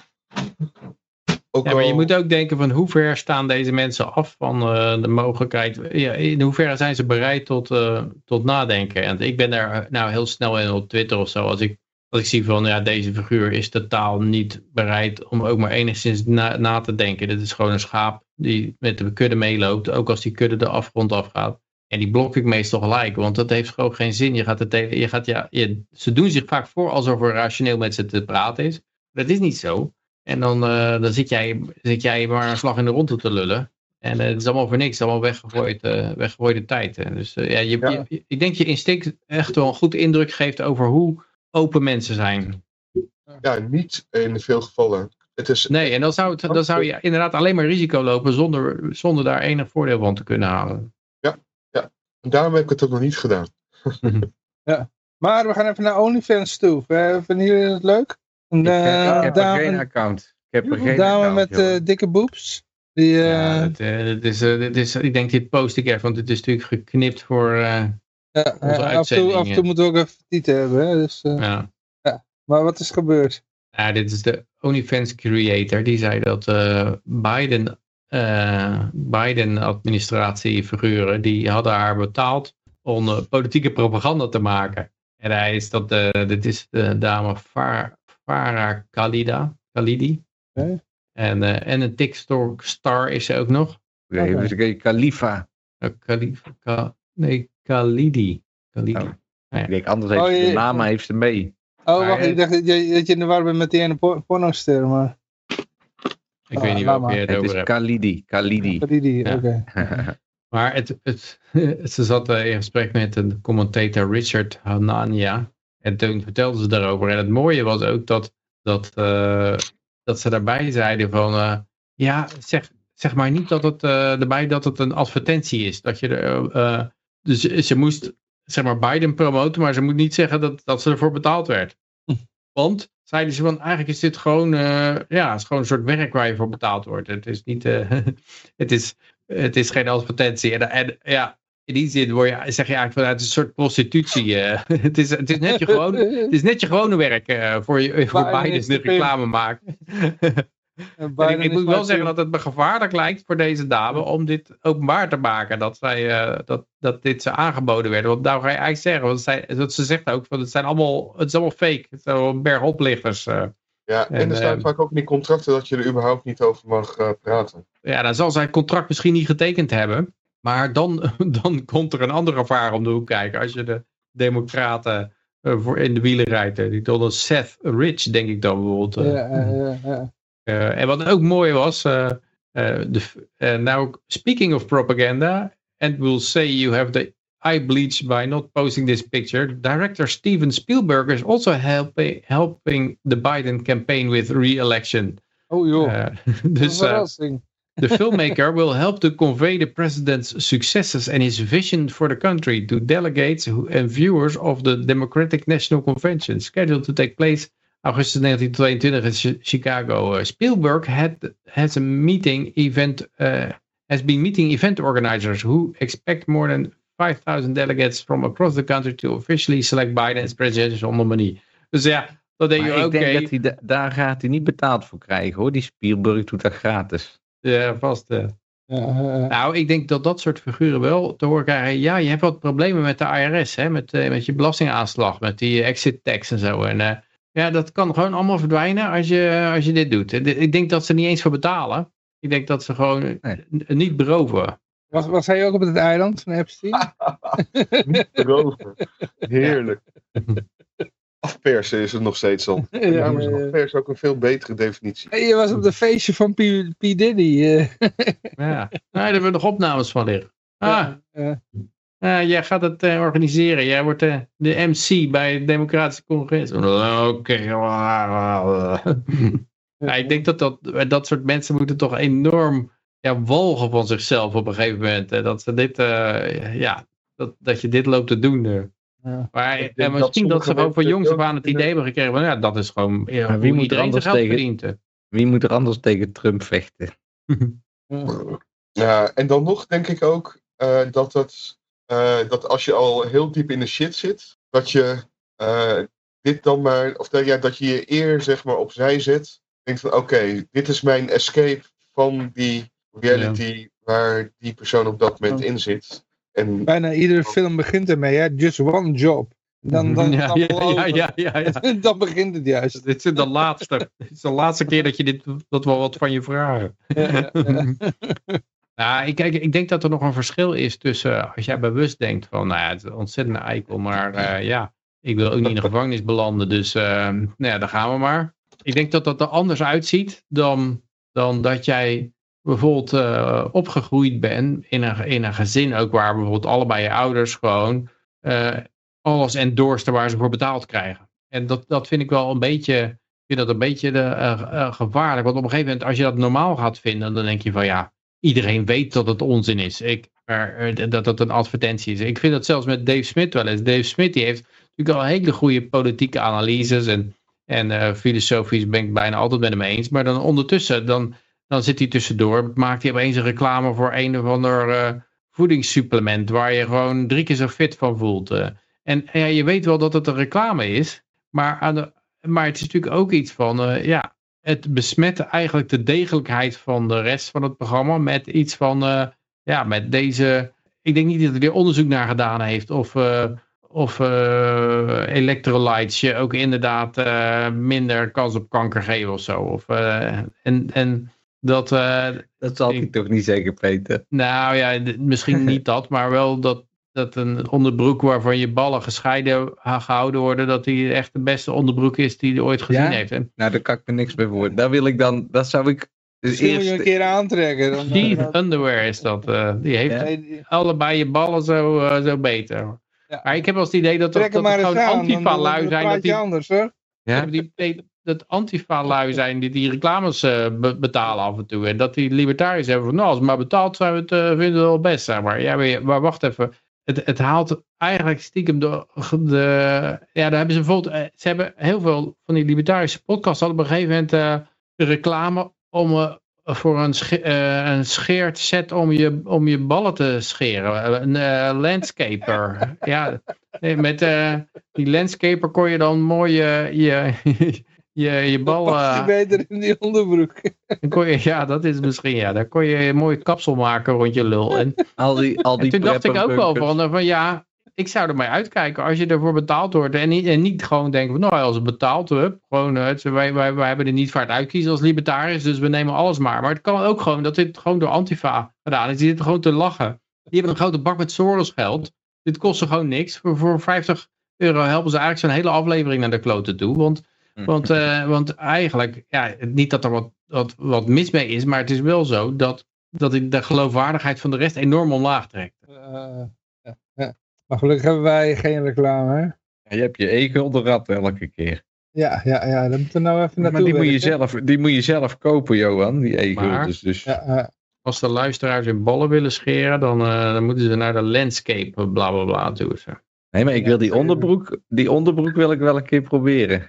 Ook ja, maar je moet ook denken van hoe ver staan deze mensen af van uh, de mogelijkheid. Ja, in hoeverre zijn ze bereid tot, uh, tot nadenken? En ik ben daar nou heel snel in op Twitter of zo. Als ik, als ik zie van ja, deze figuur is totaal niet bereid om ook maar enigszins na, na te denken. Dit is gewoon een schaap die met de kudde meeloopt. Ook als die kudde de afgrond afgaat. En die blok ik meestal gelijk, want dat heeft gewoon geen zin. Je gaat het, je gaat, ja, je, ze doen zich vaak voor alsof er rationeel met ze te praten is. Dat is niet zo. En dan, uh, dan zit, jij, zit jij maar een slag in de ronde te lullen. En uh, het is allemaal voor niks, allemaal weggegooid, uh, weggegooide tijd. Dus ja, je, Je, ik denk je instinct echt wel een goed indruk geeft over hoe open mensen zijn. Ja, niet in veel gevallen. Het is, nee, en dan zou, het, dan zou je inderdaad alleen maar risico lopen zonder, zonder daar enig voordeel van te kunnen halen. Daarom heb ik het ook nog niet gedaan. ja. Maar we gaan even naar OnlyFans toe. Vinden jullie het leuk? ik, uh, ik, heb er geen account. Ik heb er geen dame account, met uh, dikke boobs. Die, uh... ja, dat, is, dit is, ik denk dit post ik even, want het is natuurlijk geknipt voor ja, onze af, en toe, af en toe moeten we ook even tieten hebben. Hè? Dus, ja. ja. Maar wat is gebeurd? Ja, dit is de OnlyFans creator. Die zei dat Biden, Biden administratiefiguren, die hadden haar betaald om politieke propaganda te maken. En hij is dat, dit is de dame Far, Farah Khalida, Khalidi. En, uh, en een TikTok-star is ze ook nog. Nee, okay. Khalifa. Uh, Khalifa ka, nee, Khalidi. Khalidi. Oh. Ik denk, anders heeft oh, je, de naam heeft ze mee. Oh, maar, wacht, ik dacht dat je, dat je in de war bent met die ene pornoster, maar... Ik weet niet welke je het, het over hebt. Khalidi. Khalidi. Khalidi, ja. oké. Okay. [laughs] maar het, het, ze zat in gesprek met een commentator Richard Hanania. En toen vertelden ze daarover. En het mooie was ook dat, dat, uh, dat ze daarbij zeiden van... Uh, ja, zeg, zeg maar niet dat het uh, erbij dat het een advertentie is. Dat je er, dus ze moest zeg maar Biden promoten, maar ze moet niet zeggen dat, dat ze ervoor betaald werd. Want zeiden ze van eigenlijk is dit gewoon, ja, het is gewoon een soort werk waar je voor betaald wordt. Het is niet, [laughs] het, is, het is geen advertentie. En, en ja, in die zin word je, zeg je eigenlijk vanuit een soort prostitutie. Uh, [laughs] het, is, het, is net je gewoon, het is net je gewone werk voor, je, voor Biden de reclame maken. [laughs] ik, ik moet wel zeggen dat het me gevaarlijk lijkt voor deze dame om dit openbaar te maken. Dat, zij, uh, dat, dat dit ze aangeboden werd. Want nou ga je eigenlijk zeggen, want zij, wat ze zegt ook, van, het, zijn allemaal, het is allemaal fake. Het zijn allemaal bergoplichters. Ja, en, en er staat vaak ook in die contracten dat je er überhaupt niet over mag praten. Ja, dan zal zij het contract misschien niet getekend hebben. Maar dan, [laughs] dan komt er een andere gevaar om de hoek kijken. Als je de democraten uh, voor in de wielen rijdt. Die door Seth Rich, denk ik dan bijvoorbeeld. Uh, ja, ja, ja. Uh, en wat ook mooi was. Eh, eh, now, speaking of propaganda. And we'll say you have the eye bleach by not posting this picture. Director Steven Spielberg is also helping, helping the Biden campaign with re-election. Oh joh, [laughs] dus. [laughs] The filmmaker will help to convey the president's successes and his vision for the country to delegates and viewers of the Democratic National Convention, scheduled to take place Augustus 1922 in Chicago. Uh, Spielberg had has a meeting event uh, has been meeting event organizers who expect more than 5,000 delegates from across the country to officially select Biden as presidential nominee. Dus ja, dat denk je ook. Ik denk dat hij daar gaat hij niet betaald voor krijgen hoor. Die Spielberg doet dat gratis. Ja, vast. Uh. Nou, ik denk dat dat soort figuren wel te horen krijgen. Ja, je hebt wat problemen met de IRS, hè, met, uh, met je belastingaanslag, met die exit tax en zo. En uh, ja, dat kan gewoon allemaal verdwijnen als je, als je dit doet. Ik denk dat ze niet eens voor betalen. Ik denk dat ze gewoon nee. niet beroven. Was, was hij ook op het eiland van Epstein? [laughs] niet beroven. Heerlijk. [laughs] Afpersen is het nog steeds al. Ja, ja, maar is afpersen ook een veel betere definitie. Hey, je was op de feestje van P. P. Diddy. Uh. Ja, nou, daar hebben we nog opnames van liggen. Ah, ja, uh, jij gaat het uh, organiseren. Jij wordt de MC bij het Democratische Congres. Oké. Okay. [laughs] ja, ik denk dat, dat dat soort mensen moeten toch enorm ja, walgen van zichzelf op een gegeven moment. Dat, ze dit, ja, dat, dat je dit loopt te doen. Ja. Maar en misschien dat, ze gewoon van jongs af aan het idee hebben gekregen van ja, dat is gewoon ja, wie moet iedereen zich geld verdient. Wie moet er anders tegen Trump vechten? [laughs] ja, en dan nog denk ik ook uh, dat, het, uh, dat als je al heel diep in de shit zit, dat je uh, dit dan maar, of dat, ja, dat je je eer zeg maar opzij zet. Denkt van oké, dit is mijn escape van die reality ja. waar die persoon op dat moment in zit. En, Bijna iedere film begint ermee, hè? Just one job. Dan, dan, [laughs] ja, dan, ja, ja, ja, ja, [laughs] dan begint het juist. Dit is de laatste, dit is de laatste keer dat, je dit, dat we wat van je vragen. [laughs] Nou, ik, kijk, ik denk dat er nog een verschil is tussen als jij bewust denkt van, nou ja, het is een ontzettende eikel, maar uh, ja, ik wil ook niet in de gevangenis belanden, dus uh, nou ja, daar gaan we maar. Ik denk dat dat er anders uitziet dan, dan dat jij bijvoorbeeld uh, opgegroeid bent in een, in een gezin ook waar bijvoorbeeld allebei je ouders gewoon alles endorsten waar ze voor betaald krijgen. En dat, dat vind ik wel een beetje, vind dat een beetje de, gevaarlijk. Want op een gegeven moment als je dat normaal gaat vinden, dan denk je van ja, iedereen weet dat het onzin is. Ik, er, dat het een advertentie is. Ik vind dat zelfs met Dave Smith wel eens. Dave Smith die heeft natuurlijk al hele goede politieke analyses en, en uh, filosofisch ben ik bijna altijd met hem eens. Maar dan ondertussen, dan, dan zit hij tussendoor, maakt hij opeens een reclame voor een of ander uh, voedingssupplement waar je gewoon drie keer zo fit van voelt. En ja, je weet wel dat het een reclame is, maar, aan de, maar het is natuurlijk ook iets van, ja, het besmet eigenlijk de degelijkheid van de rest van het programma met iets van, uh, ja, met deze, ik denk niet dat hij er onderzoek naar gedaan heeft of, uh, of uh, electrolytes je ook inderdaad minder kans op kanker geven of zo. Of, en, en dat... dat zal ik toch niet zeggen, Peter? Nou ja, misschien niet [laughs] dat, maar wel dat, dat een onderbroek waarvan je ballen gescheiden gehouden worden, dat die echt de beste onderbroek is die hij ooit gezien ja? heeft. Hè? Nou, daar kan ik me niks bij voor. Daar wil ik dan, dat zou ik... Dus eerst... je een keer aantrekken. Sheath underwear is dat. Uh, die heeft ja? allebei je ballen zo, uh, zo beter. Ja. Maar ik heb wel het idee dat, dat, dat, gewoon antifa-lui zijn. Dat die, anders, hoor. Ja? Die, dat antifa-lui zijn die die reclames uh, be betalen af en toe. En dat die libertariërs hebben van, nou, als het maar betaald zijn we het, vinden we wel best. Zeg maar. Ja, maar, maar wacht even het, het haalt eigenlijk stiekem de, de ja, daar hebben ze bijvoorbeeld, ze hebben heel veel van die libertarische podcasts hadden op een gegeven moment uh, de reclame om uh, voor een, sche uh, een scheer te zetten om je, om je ballen te scheren. Een landscaper. [laughs] ja, met die landscaper kon je dan mooi je, je, je, bal... Uh, beter in die onderbroek. kon je, ja, dat is misschien, ja. Daar kon je een mooie kapsel maken rond je lul. En, al die, al die en toen dacht ik ook wel van, van, ja, ik zou er maar uitkijken als je ervoor betaald wordt. En niet, en niet gewoon denken van, nou, als het betaald wordt, gewoon, het, wij, wij, wij hebben er niet vaart uitkiezen als libertariërs, dus we nemen alles maar. Maar het kan ook gewoon dat dit gewoon door Antifa gedaan is. Die zitten gewoon te lachen. Die hebben een grote bak met Soros geld. Dit kost ze gewoon niks. Voor, voor 50 euro helpen ze eigenlijk zo'n hele aflevering naar de kloten toe. Want want, uh, want eigenlijk, ja, niet dat er wat, wat, wat mis mee is, maar het is wel zo dat, dat de geloofwaardigheid van de rest enorm omlaag trekt. Uh, ja, ja. Maar gelukkig hebben wij geen reclame, hè? Ja, je hebt je rad elke keer. Ja, ja, ja, dan moet er nou even naartoe Maar die moet, je zelf, die moet je zelf kopen, Johan, die e-guldens. Dus. Ja, uh, als de luisteraars in ballen willen scheren, dan, uh, dan moeten ze naar de landscape bla bla bla toe. Zo. Nee, maar ik wil die onderbroek, die onderbroek wil ik wel een keer proberen.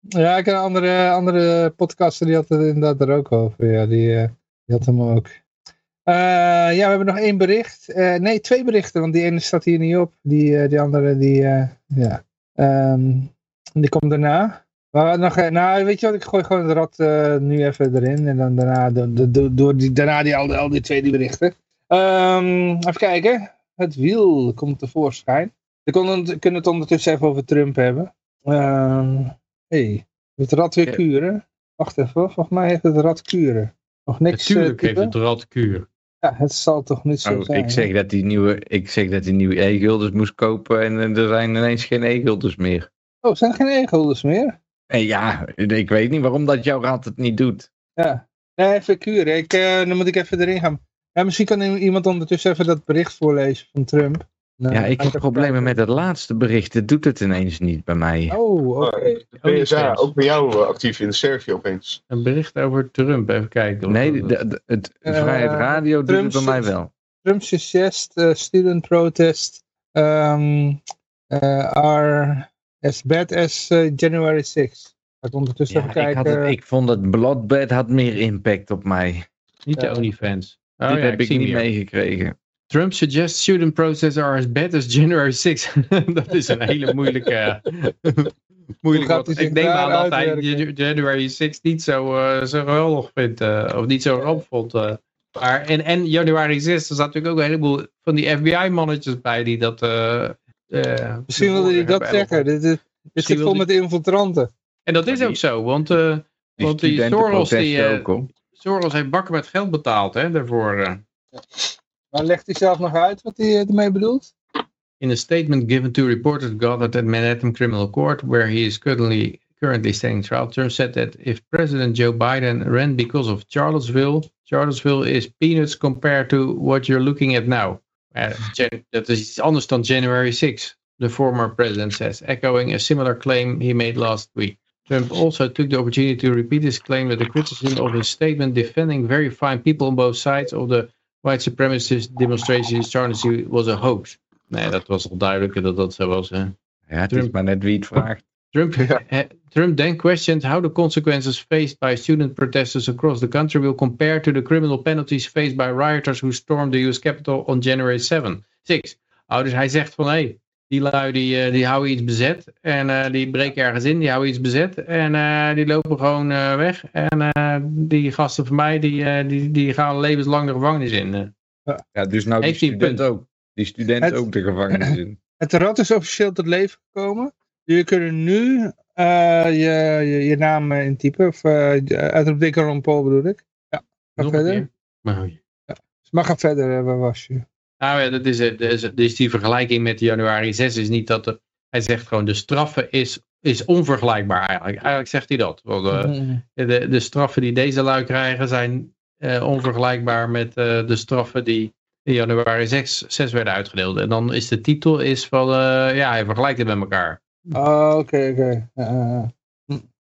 Ja, ik heb een andere, andere podcaster die had het inderdaad er ook over. Ja, die, uh, die had hem ook. Uh, ja, we hebben nog één bericht. Uh, nee, twee berichten, want die ene staat hier niet op. Die, die andere, die, ja. Um, die komt daarna. Maar nog, nou, weet je wat, ik gooi gewoon het rad nu even erin. En dan daarna, de, door die, daarna die, al, al die twee die berichten. Um, even kijken. Het wiel komt tevoorschijn. We kunnen, het ondertussen even over Trump hebben. Uh, hey, het rad weer kuren. Wacht even, volgens mij heeft het rad kuren. Nog niks. Natuurlijk uh, heeft het rad kuren. Ja, het zal toch niet zo oh, zijn. Ik zeg, dat die nieuwe, ik zeg dat die nieuwe e-guldens moest kopen en er zijn ineens geen e-guldens meer. Oh, er zijn geen e-guldens meer? En ja, ik weet niet waarom dat jouw rad het niet doet. Ja, nee, even kuren. Ik, uh, dan moet ik even erin gaan. Ja, misschien kan iemand ondertussen even dat bericht voorlezen van Trump. Nou, ja, ik heb problemen met het laatste bericht. Het doet het ineens niet bij mij. Oh, oké. Okay. Oh, PSA, ook bij jou actief in Servië opeens. Een bericht over Trump, even kijken. Nee, de, de, het uh, Vrijheid Radio doet het bij mij wel. Trump suggest uh, student protest um, uh, are as bad as January 6. Ga ik ondertussen Ja, even ik, had kijken. het, ik vond het Bloodbed had meer impact op mij. Niet de. OnlyFans. Oh, Dit ja, heb ik niet meegekregen. Trump suggests student protests are as bad as January 6. [laughs] dat is een hele moeilijke... [laughs] moeilijke wat. Ik neem daar aan dat hij January 6 niet zo, eh, zo geweldig vindt. eh, of niet zo ramp vond. eh. Maar, en, en January 6, er zat natuurlijk ook een heleboel van die FBI-mannetjes bij die dat... eh, eh, Misschien wilde hij dat zeggen. Dit, dit, dit zit vol met infiltranten. En dat is ook zo, want, eh, Die want die Soros, die, eh, ook. Soros heeft bakken met geld betaald hè, daarvoor. eh. Maar legt hij zelf nog uit wat hij ermee bedoelt? In a statement given to reporters gathered at Manhattan Criminal Court, where he is currently currently standing trial, Trump said that if President Joe Biden ran because of Charlottesville, Charlottesville is peanuts compared to what you're looking at now. Uh, dat is anders dan January 6, the former president says, echoing a similar claim he made last week. Trump also took the opportunity to repeat his claim that the criticism of his statement defending very fine people on both sides of the white supremacist demonstration in Charlottesville was a hoax. Nee, dat was al duidelijk dat dat zo was. Hè. Ja, het Trump- is maar net wie het vraagt. Trump, Trump then questioned how the consequences faced by student protesters across the country will compare to the criminal penalties faced by rioters who stormed the US Capitol on January 7. 6. Oh, dus hij zegt van hé, hey, die lui die, eh, die houden iets bezet en eh, die breken ergens in, die houden iets bezet en eh, die lopen gewoon eh, weg. En eh, die gasten van mij die, eh, die, die gaan levenslang de gevangenis in. Ja, dus nou die Heeft hij een student punt? ook. Die student Het- ook de gevangenis in. [clears throat] Het rad is officieel tot leven gekomen. Jullie kunnen nu eh, je, je, je naam intypen. Of uh, uitroepteken Ron Paul bedoel ik. Ja, ga Nog een verder. Maar, Dus mag gaan verder, eh, waar was je? Nou ja, dat is, het. dus, dus die vergelijking met januari 6 is niet dat de, hij zegt gewoon de straffen is, is onvergelijkbaar eigenlijk. Eigenlijk zegt hij dat. Want, eh, de, de straffen die deze lui krijgen zijn eh, onvergelijkbaar met eh, de straffen die in januari 6, 6 werden uitgedeeld. En dan is de titel is van, eh, ja, hij vergelijkt het met elkaar. Oh, oké, oké.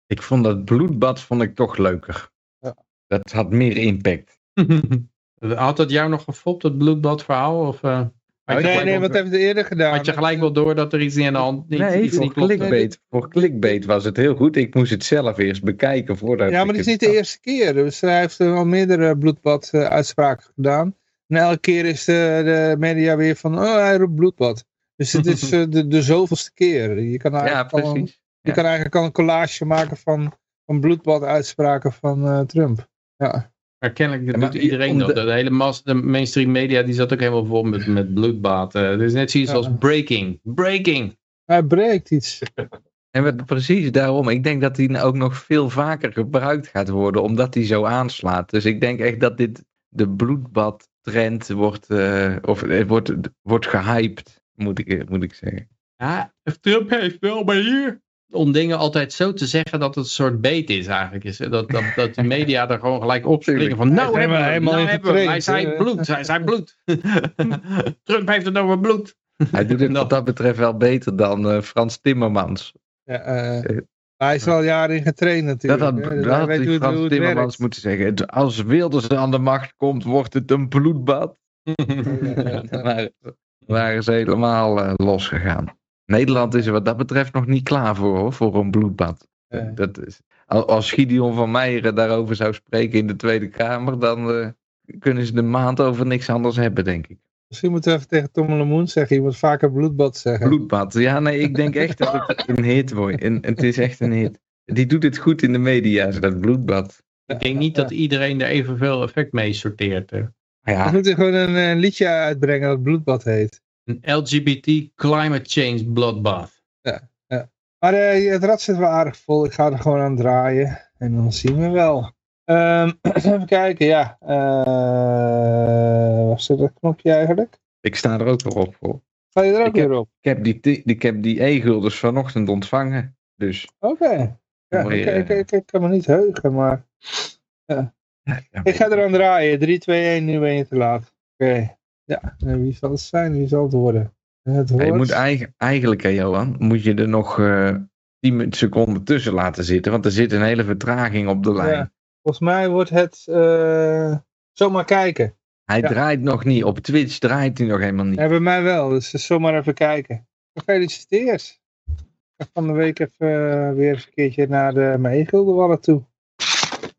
Ik vond dat bloedbad vond ik toch leuker. Ja. Dat had meer impact. [laughs] Had dat jou nog gefopt, het bloedbad verhaal? Of, eh, had, je nee, nee, wel- wat heeft hij eerder gedaan? had je gelijk wel door dat er iets niet aan de hand niet, nee, iets voor niet klopte? clickbait, voor clickbait was het heel goed. Ik moest het zelf eerst bekijken voordat Ja, maar het is niet de eerste keer. Dus hij heeft er al meerdere bloedbad eh, uitspraken gedaan. En elke keer is de, de media weer van, oh, hij roept bloedbad. Dus het is [laughs] eh, de, de zoveelste keer. Je kan Ja, eigenlijk, al een, precies. je Ja. kan eigenlijk al een collage maken van, van bloedbad uitspraken van eh, Trump. Ja. Maar kennelijk Ja, maar doet iedereen dat. de- De hele mas, de mainstream media die zat ook helemaal vol met, met bloedbad. Eh, dus net zoiets Ja. als breaking. Breaking. Hij breekt iets. [laughs] En wat, precies daarom. Ik denk dat die ook nog veel vaker gebruikt gaat worden, omdat die zo aanslaat. Dus ik denk echt dat dit de bloedbadtrend wordt, eh, of het wordt, wordt gehyped, moet ik, moet ik zeggen. Ja, Trump heeft wel maar hier. Om dingen altijd zo te zeggen dat het een soort beet is eigenlijk. Is, dat, dat, dat de media er gewoon gelijk opspringen van nou is hebben we hem, helemaal nou in hebben we. Hij zei bloed, hij zei bloed. [laughs] Trump heeft het over bloed. Hij doet het Dat- wat dat betreft wel beter dan eh, Frans Timmermans. Ja, eh, hij is er al jaren in getraind Dat natuurlijk. dat Dus weet hoe, hoe Frans Timmermans werkt. moeten zeggen. Als Wilders aan de macht komt, wordt het een bloedbad. [laughs] [laughs] Dan waren, waren ze helemaal eh, losgegaan. Nederland is er wat dat betreft nog niet klaar voor, hoor, voor een bloedbad. Nee. Dat is, al- als Gideon van Meijeren daarover zou spreken in de Tweede Kamer, dan eh, kunnen ze de maand over niks anders hebben, denk ik. Misschien moeten we even tegen Tom Lemoen zeggen. Je moet vaker bloedbad zeggen. Bloedbad. Ja, nee, ik denk echt dat het [laughs] een hit wordt. En het is echt een hit. Die doet het goed in de media, dat bloedbad. Ik denk niet dat iedereen er evenveel effect mee sorteert. hè. We Ja, moeten gewoon een, eh, liedje uitbrengen dat bloedbad heet. Een LGBT climate change bloodbath. Maar eh, het rad zit wel aardig vol. Ik ga er gewoon aan draaien. En dan zien we wel. Ehm, [clears throat] even kijken, ja. Eh waar zit dat knopje eigenlijk? ik sta er ook weer op voor. Ga je er ook Ik heb- weer op? Ik heb die, ik heb die e-gulders vanochtend ontvangen. Dus Oké. Ja, Mooi, ik, eh. ik, ik, ik kan me niet heugen, maar... ja, Ik ga er aan draaien. 3, 2, 1, nu ben je te laat. Oké. Ja, en wie zal het zijn? Wie zal het worden? Het Ja, je moet eigen- eigenlijk, hè, Johan, moet je er nog eh 10 seconden tussen laten zitten. Want er zit een hele vertraging op de lijn. Ja. Volgens mij wordt het... eh, zomaar kijken. Hij Ja. draait nog niet. Op Twitch draait hij nog helemaal niet. Ja, bij mij wel. Dus zomaar even kijken. Gefeliciteerd. van de week even weer eens een keertje naar de, mijn e-guldenwallet toe.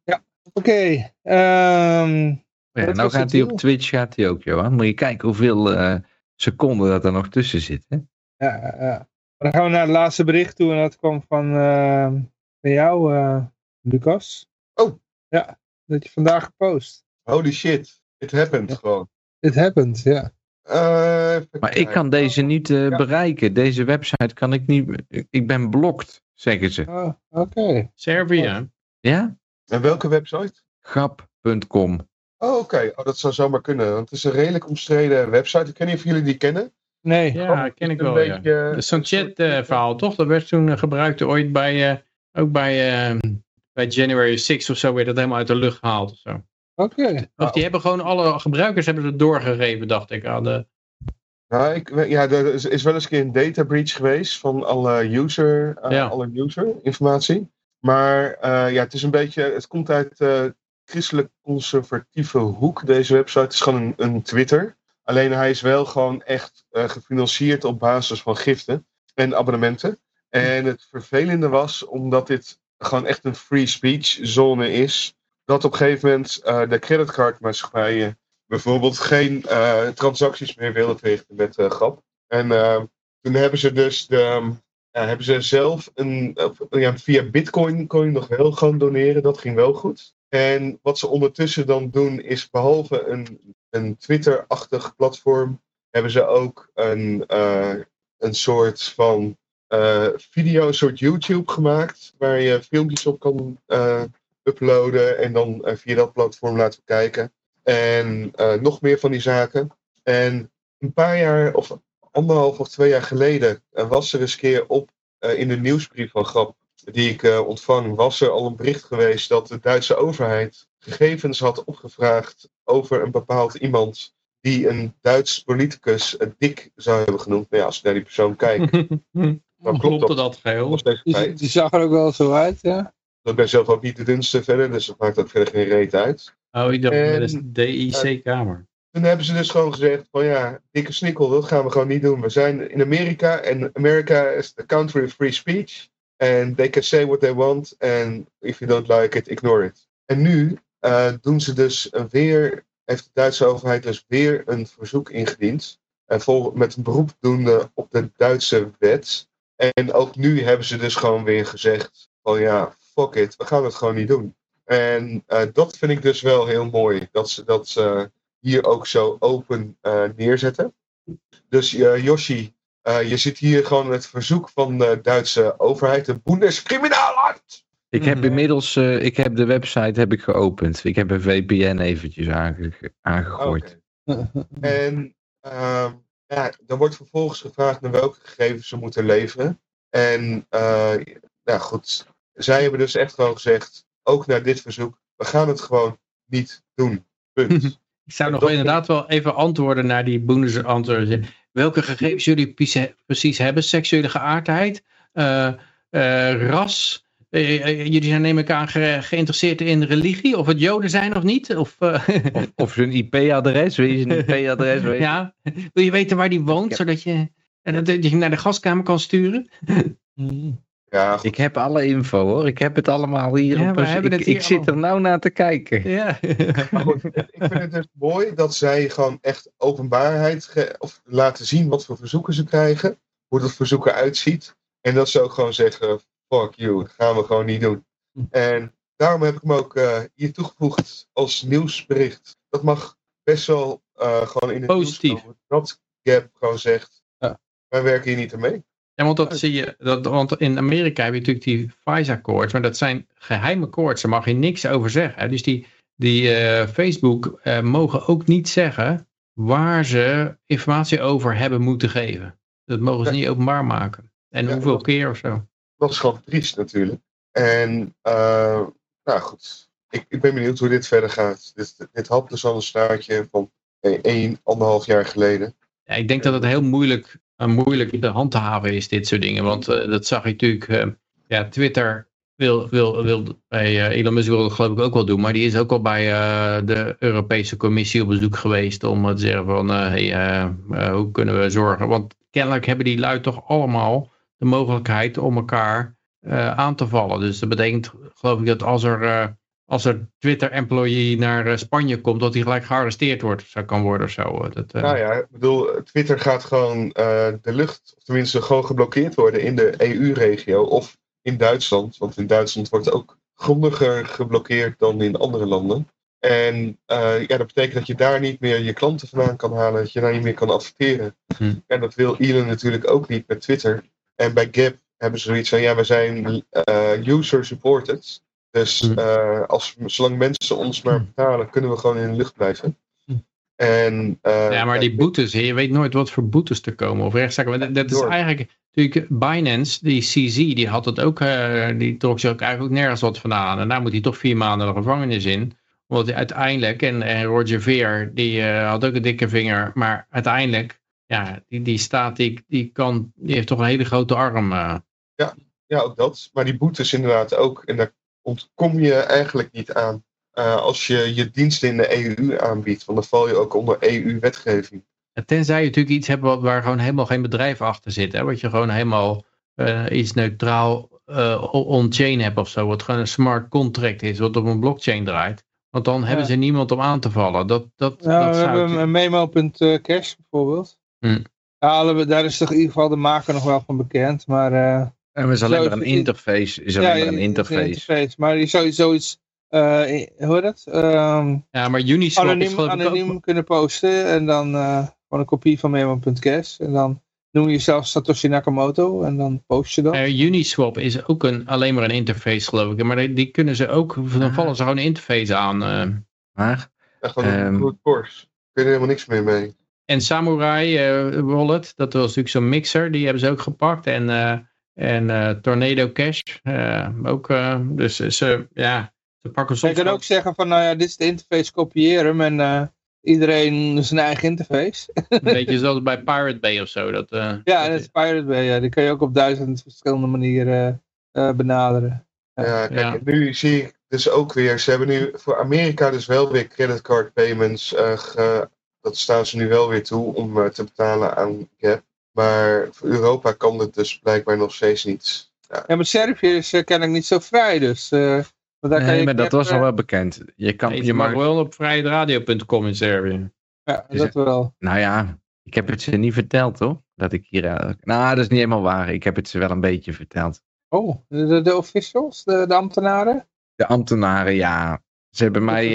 Ja, oké. Ehm, ja, nou gaat hij op Twitch gaat hij ook, Johan. Moet je kijken hoeveel uh, seconden dat er nog tussen zit. Hè? Ja, ja. Dan gaan we naar het laatste bericht toe. En dat kwam van, uh, van jou, uh, Lucas. Oh. Ja, dat je vandaag gepost. Holy shit. It happened ja. gewoon. It happened, ja. Uh, maar ik kan deze niet uh, ja. bereiken. Deze website kan ik niet... Ik ben blokt, zeggen ze. Oh, Oké. Okay. Servië. Ja? En welke website? Gap.com. Oh, oké. Okay. Oh, dat zou zomaar kunnen. Want het is een redelijk omstreden website. Ik weet niet of jullie die kennen. Nee. Ja, ken ik wel. Beetje, ja. Dat is zo'n chat-verhaal, toch? Dat werd toen gebruikt ooit bij... Uh, ook bij, uh, bij January 6 of zo, werd dat helemaal uit de lucht gehaald of zo. Oké. Okay. Of die hebben gewoon alle gebruikers hebben het doorgegeven, dacht ik, aan de... Nou, ik, ja, er is, is wel eens een keer een data breach geweest van alle user, uh, ja. alle user informatie. Maar uh, ja, het is een beetje, het komt uit christelijk conservatieve hoek, deze website. Is gewoon een, Twitter. Alleen hij is wel gewoon echt uh, gefinancierd op basis van giften en abonnementen. En het vervelende was, omdat dit gewoon echt een free speech zone is, dat op een gegeven moment uh, de creditcardmaatschappijen bijvoorbeeld geen uh, transacties meer wilden verrichten met grap. En toen hebben ze dus de, hebben ze zelf een, ja, via Bitcoin kon je nog wel gewoon doneren, dat ging wel goed. En wat ze ondertussen dan doen is behalve een, een Twitter-achtig platform, hebben ze ook een, een soort van uh, video, een soort YouTube gemaakt. Waar je filmpjes op kan uh, uploaden en dan via dat platform laten kijken. En nog meer van die zaken. En een paar jaar of anderhalf of twee jaar geleden was er eens keer op in de nieuwsbrief van Grap die ik ontvang, was er al een bericht geweest dat de Duitse overheid gegevens had opgevraagd over een bepaald iemand die een Duits politicus dik zou hebben genoemd. Nou ja, als je naar die persoon kijkt, [laughs] dan klopt dat, dat geheel. Die, die, zag er ook wel zo uit, ja. Ik ben zelf ook niet de dunste verder, dus dat maakt ook verder geen reet uit. Oh, ik dacht, en, dat is de DIC-kamer. Toen hebben ze dus gewoon gezegd van ja, dikke snikkel, dat gaan we gewoon niet doen. We zijn in Amerika en Amerika is the country of free speech. And they can say what they want and if you don't like it, ignore it. En nu uh, doen ze dus weer, heeft de Duitse overheid dus weer een verzoek ingediend. En vol, met een beroep doende op de Duitse wet. En ook nu hebben ze dus gewoon weer gezegd: van ja, fuck it, we gaan het gewoon niet doen. En uh, dat vind ik dus wel heel mooi, dat ze dat uh, hier ook zo open neerzetten. Dus Yoshi, je zit hier gewoon met verzoek van de Duitse overheid, de Bundeskriminalamt. Ik heb inmiddels, ik heb de website heb ik geopend. Ik heb een VPN eventjes aange aangegooid. Okay. en ehm, ja, dan wordt vervolgens gevraagd naar welke gegevens ze moeten leveren. En uh, nou goed, zij hebben dus echt gewoon gezegd, ook naar dit verzoek, we gaan het gewoon niet doen. Punt. Ik zou nog inderdaad wel even antwoorden naar die Bundesantwoorden. Welke gegevens jullie precies hebben? Seksuele geaardheid, uh, uh, ras, uh, jullie zijn neem ik aan ge geïnteresseerd in religie, of het joden zijn of niet? Of, uh... [laughs] of, of hun IP-adres, wil je zijn [laughs] IP-adres weten? Ja, wil je weten waar die woont, zodat je, dat je hem naar de gaskamer kan sturen? Ja, ik heb alle info hoor, ik heb het allemaal hier. Ja, op, ik, het hier ik zit er nou naar te kijken. Ja. [laughs] Maar goed, ik vind het dus mooi dat zij gewoon echt openbaarheid of laten zien wat voor verzoeken ze krijgen, hoe dat verzoek eruit ziet. En dat ze ook gewoon zeggen, fuck you, dat gaan we gewoon niet doen. En daarom heb ik hem ook uh, hier toegevoegd als nieuwsbericht. Dat mag best wel uh, gewoon in het Positief. nieuws komen. Dat Gap gewoon zegt, ja. wij werken hier niet aan mee. Want dat zie je, dat, want in Amerika heb je natuurlijk die FISA-koorts, maar dat zijn geheime koorts, daar mag je niks over zeggen. Dus die, die uh, Facebook mogen ook niet zeggen waar ze informatie over hebben moeten geven. Dat mogen ze niet openbaar maken. En ja, hoeveel keer of zo dat is gewoon triest natuurlijk. En uh, nou goed, ik, ik, ben benieuwd hoe dit verder gaat. Dit, dit had dus al een staartje van één, anderhalf jaar geleden. Ja, ik denk dat het heel moeilijk, moeilijk te handhaven is, dit soort dingen. Want uh, dat zag je natuurlijk, ja, Twitter wil, wil, wil Elon Musk wil dat geloof ik ook wel doen. Maar die is ook al bij de Europese Commissie op bezoek geweest om te zeggen van, hey, hoe kunnen we zorgen. Want kennelijk hebben die lui toch allemaal de mogelijkheid om elkaar aan te vallen. Dus dat betekent geloof ik dat als er als er Twitter-employee naar eh, Spanje komt, dat hij gelijk gearresteerd wordt, zou kan worden of zo. Eh, dat, uh... Nou ja, ik bedoel, Twitter gaat gewoon de lucht, of tenminste gewoon geblokkeerd worden in de EU-regio of in Duitsland. Want in Duitsland wordt ook grondiger geblokkeerd dan in andere landen. En ja, dat betekent dat je daar niet meer je klanten vandaan kan halen, dat je daar niet meer kan adverteren. Hm. En dat wil Elon natuurlijk ook niet met Twitter. En bij Gap hebben ze zoiets van, ja, we zijn user-supported. Dus hm. uh, als, zolang mensen ons maar hm. betalen, kunnen we gewoon in de lucht blijven. Hm. En, uh, ja, maar die boetes, je weet nooit wat voor boetes te komen of rechtszaken. Dat, dat is eigenlijk, natuurlijk, Binance, die CZ, die had het ook, uh, die trok zich ook eigenlijk ook nergens wat vandaan. En daar moet hij toch vier maanden de gevangenis in. Omdat hij uiteindelijk, en, en Roger Veer, die had ook een dikke vinger, maar uiteindelijk, ja, die, die staat, die, die, kan, die heeft toch een hele grote arm. Ja, ja, ook dat. Maar die boetes inderdaad ook. En daar ontkom je eigenlijk niet aan uh, als je je diensten in de EU aanbiedt. Want dan val je ook onder EU-wetgeving. Tenzij je natuurlijk iets hebt waar gewoon helemaal geen bedrijf achter zit. Hè? Wat je gewoon helemaal uh, iets neutraal uh, on-chain hebt of zo. Wat gewoon een smart contract is. Wat op een blockchain draait. Want dan hebben ze niemand om aan te vallen. Dat, dat, dat we hebben een memo.cash bijvoorbeeld. Hm. Ja, daar is toch in ieder geval de maker nog wel van bekend. Maar en we is alleen maar een interface. Is alleen maar een interface. interface. Maar je zou zoiets, uh, hoe dat? Um, ja, maar Uniswap anoniem, is anoniem kunnen posten en dan uh, gewoon een kopie van memo.cash en dan noem je jezelf Satoshi Nakamoto en dan post je dat. Uh, Uniswap is ook een, alleen maar een interface geloof ik, maar die, die kunnen ze ook, dan ah. vallen ze gewoon een interface aan. Uh. Maar? Echt gewoon een um, Porsche. Kun je er helemaal niks meer mee. En Samurai Wallet, dat was natuurlijk zo'n mixer, die hebben ze ook gepakt en... En uh, Tornado Cash uh, ook. Uh, dus ze, ja, ze pakken soms... Je kan ook zeggen van, nou ja, dit is de interface, kopieer hem en iedereen zijn eigen interface. Een [laughs] beetje zoals bij Pirate Bay of zo. Dat, ja, dat is Pirate Bay, ja. Die kan je ook op duizend verschillende manieren benaderen. Ja, kijk, nu zie ik dus ook weer, ze hebben nu voor Amerika dus wel weer creditcard payments, ge, dat staan ze nu wel weer toe om te betalen aan Gap. Maar voor Europa kan het dus blijkbaar nog steeds niet. Ja, ja maar Servië is uh, kennelijk niet zo vrij, dus... Uh, daar nee, maar dat was al wel bekend. Je, kan, je, mag wel op vrijheidradio.com in Servië. Ja, dat wel. Nou ja, ik heb het ze niet verteld, hoor. Dat ik hier... Uh, nou, dat is niet helemaal waar. Ik heb het ze wel een beetje verteld. Oh, de, de officials? De, de ambtenaren? De ambtenaren, ja. Ze hebben mij...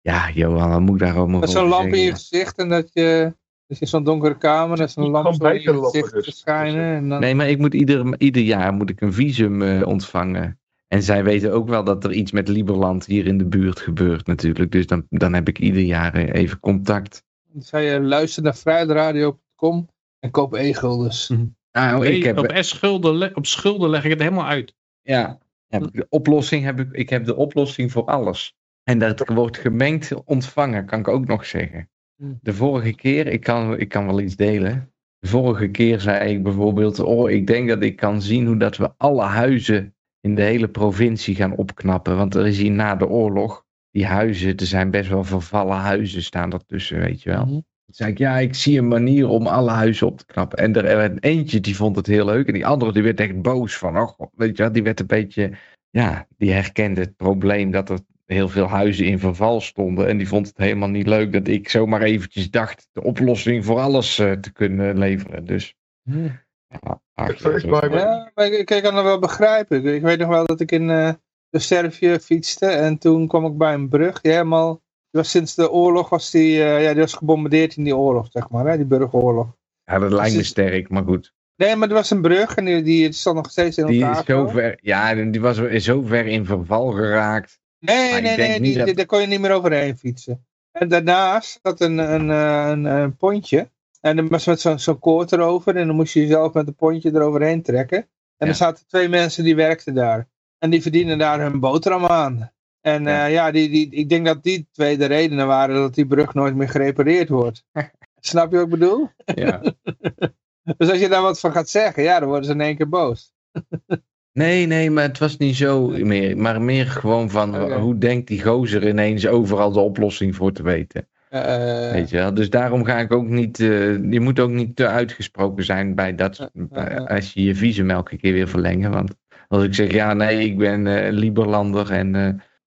ja, Johan, wat moet ik daarover Met zo'n lamp in je gezicht en dat je... Dus in zo'n donkere kamer, is een lamp zo in je gezicht dus. schijnen. En dan... Nee, maar ik moet ieder, ieder jaar moet ik een visum uh, ontvangen. En zij weten ook wel dat er iets met Liberland hier in de buurt gebeurt natuurlijk. Dus dan, dan heb ik ieder jaar eh, even contact. Dan zei je luister naar vrijdradio.com en koop e-guldens. Mm nou, ik heb... op, schulden, op schulden leg ik het helemaal uit. Ja, heb ik de oplossing heb ik, ik heb de oplossing voor alles. En dat wordt gemengd ontvangen, kan ik ook nog zeggen. De vorige keer, ik kan, ik kan wel iets delen. De vorige keer zei ik bijvoorbeeld, oh, ik denk dat ik kan zien hoe dat we alle huizen in de hele provincie gaan opknappen. Want er is hier na de oorlog, die huizen, er zijn best wel vervallen huizen staan ertussen, weet je wel. Mm Toen zei ik, ja, ik zie een manier om alle huizen op te knappen. En er werd eentje die vond het heel leuk en die andere die werd echt boos van, oh, weet je wel, die werd een beetje, ja, die herkende het probleem dat er heel veel huizen in verval stonden. En die vond het helemaal niet leuk dat ik zomaar eventjes dacht de oplossing voor alles uh, te kunnen leveren. Dus. Hmm. Ja, ja, maar ik, ik kan dat wel begrijpen. Ik weet nog wel dat ik in uh, de Servië fietste en toen kwam ik bij een brug die helemaal, die was sinds de oorlog was die, uh, ja, die was gebombardeerd in die oorlog, zeg maar, hè, die burgeroorlog. Ja, dat lijkt me dus sterk, maar goed. Nee, maar er was een brug en die, die stond nog steeds in elkaar. Die is zo ver, ja, die was zo ver in verval geraakt. Nee, nee, nee, die, daar kon je niet meer overheen fietsen. En daarnaast zat een, een, een, een pontje. En dan was met zo'n zo koord erover. En dan moest je jezelf met een pontje eroverheen trekken. En ja. er zaten twee mensen die werkten daar. En die verdienen daar hun boterham aan. En ja, uh, ja die, die, ik denk dat die twee de redenen waren dat die brug nooit meer gerepareerd wordt. [laughs] Snap je wat ik bedoel? Ja. [laughs] dus als je daar wat van gaat zeggen, ja, dan worden ze in één keer boos. [laughs] Nee, nee, maar het was niet zo meer. Maar meer gewoon van hoe denkt die gozer ineens overal de oplossing voor te weten. Weet je wel? Dus daarom ga ik ook niet, je moet ook niet te uitgesproken zijn bij dat, als je je visum elke keer weer verlengen. Want als ik zeg, ja nee, ik ben uh, Liberlander en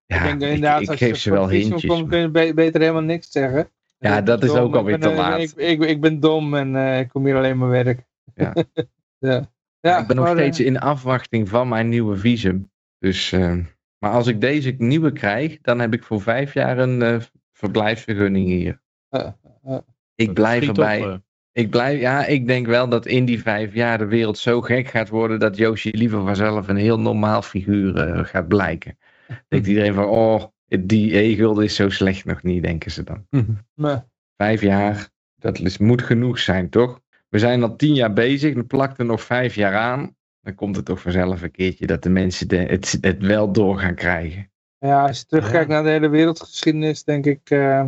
ja, ik, denk, inderdaad, ik, ik geef ze wel hintjes. Komt, kun je beter helemaal niks zeggen. Ja, dat is ook alweer te laat. Ik, ik, ik, ben dom en ik kom hier alleen maar werk. Ja. [laughs] ja. Ja, ik ben nog steeds in afwachting van mijn nieuwe visum. Dus, uh, maar als ik deze nieuwe krijg, dan heb ik voor vijf jaar een uh, verblijfsvergunning hier. Uh, ik blijf erbij. ik blijf, ja, ik denk wel dat in die vijf jaar de wereld zo gek gaat worden dat Yoshi liever vanzelf een heel normaal figuur gaat blijken. [laughs] Denkt iedereen van, oh, die e-gulden is zo slecht nog niet, denken ze dan. Nee. Vijf jaar, dat is, moet genoeg zijn, toch? We zijn al tien jaar bezig, dan plakt er nog vijf jaar aan. Dan komt het toch vanzelf een keertje dat de mensen de, het, het wel door gaan krijgen. Ja, als je terugkijkt naar de hele wereldgeschiedenis, denk ik, uh,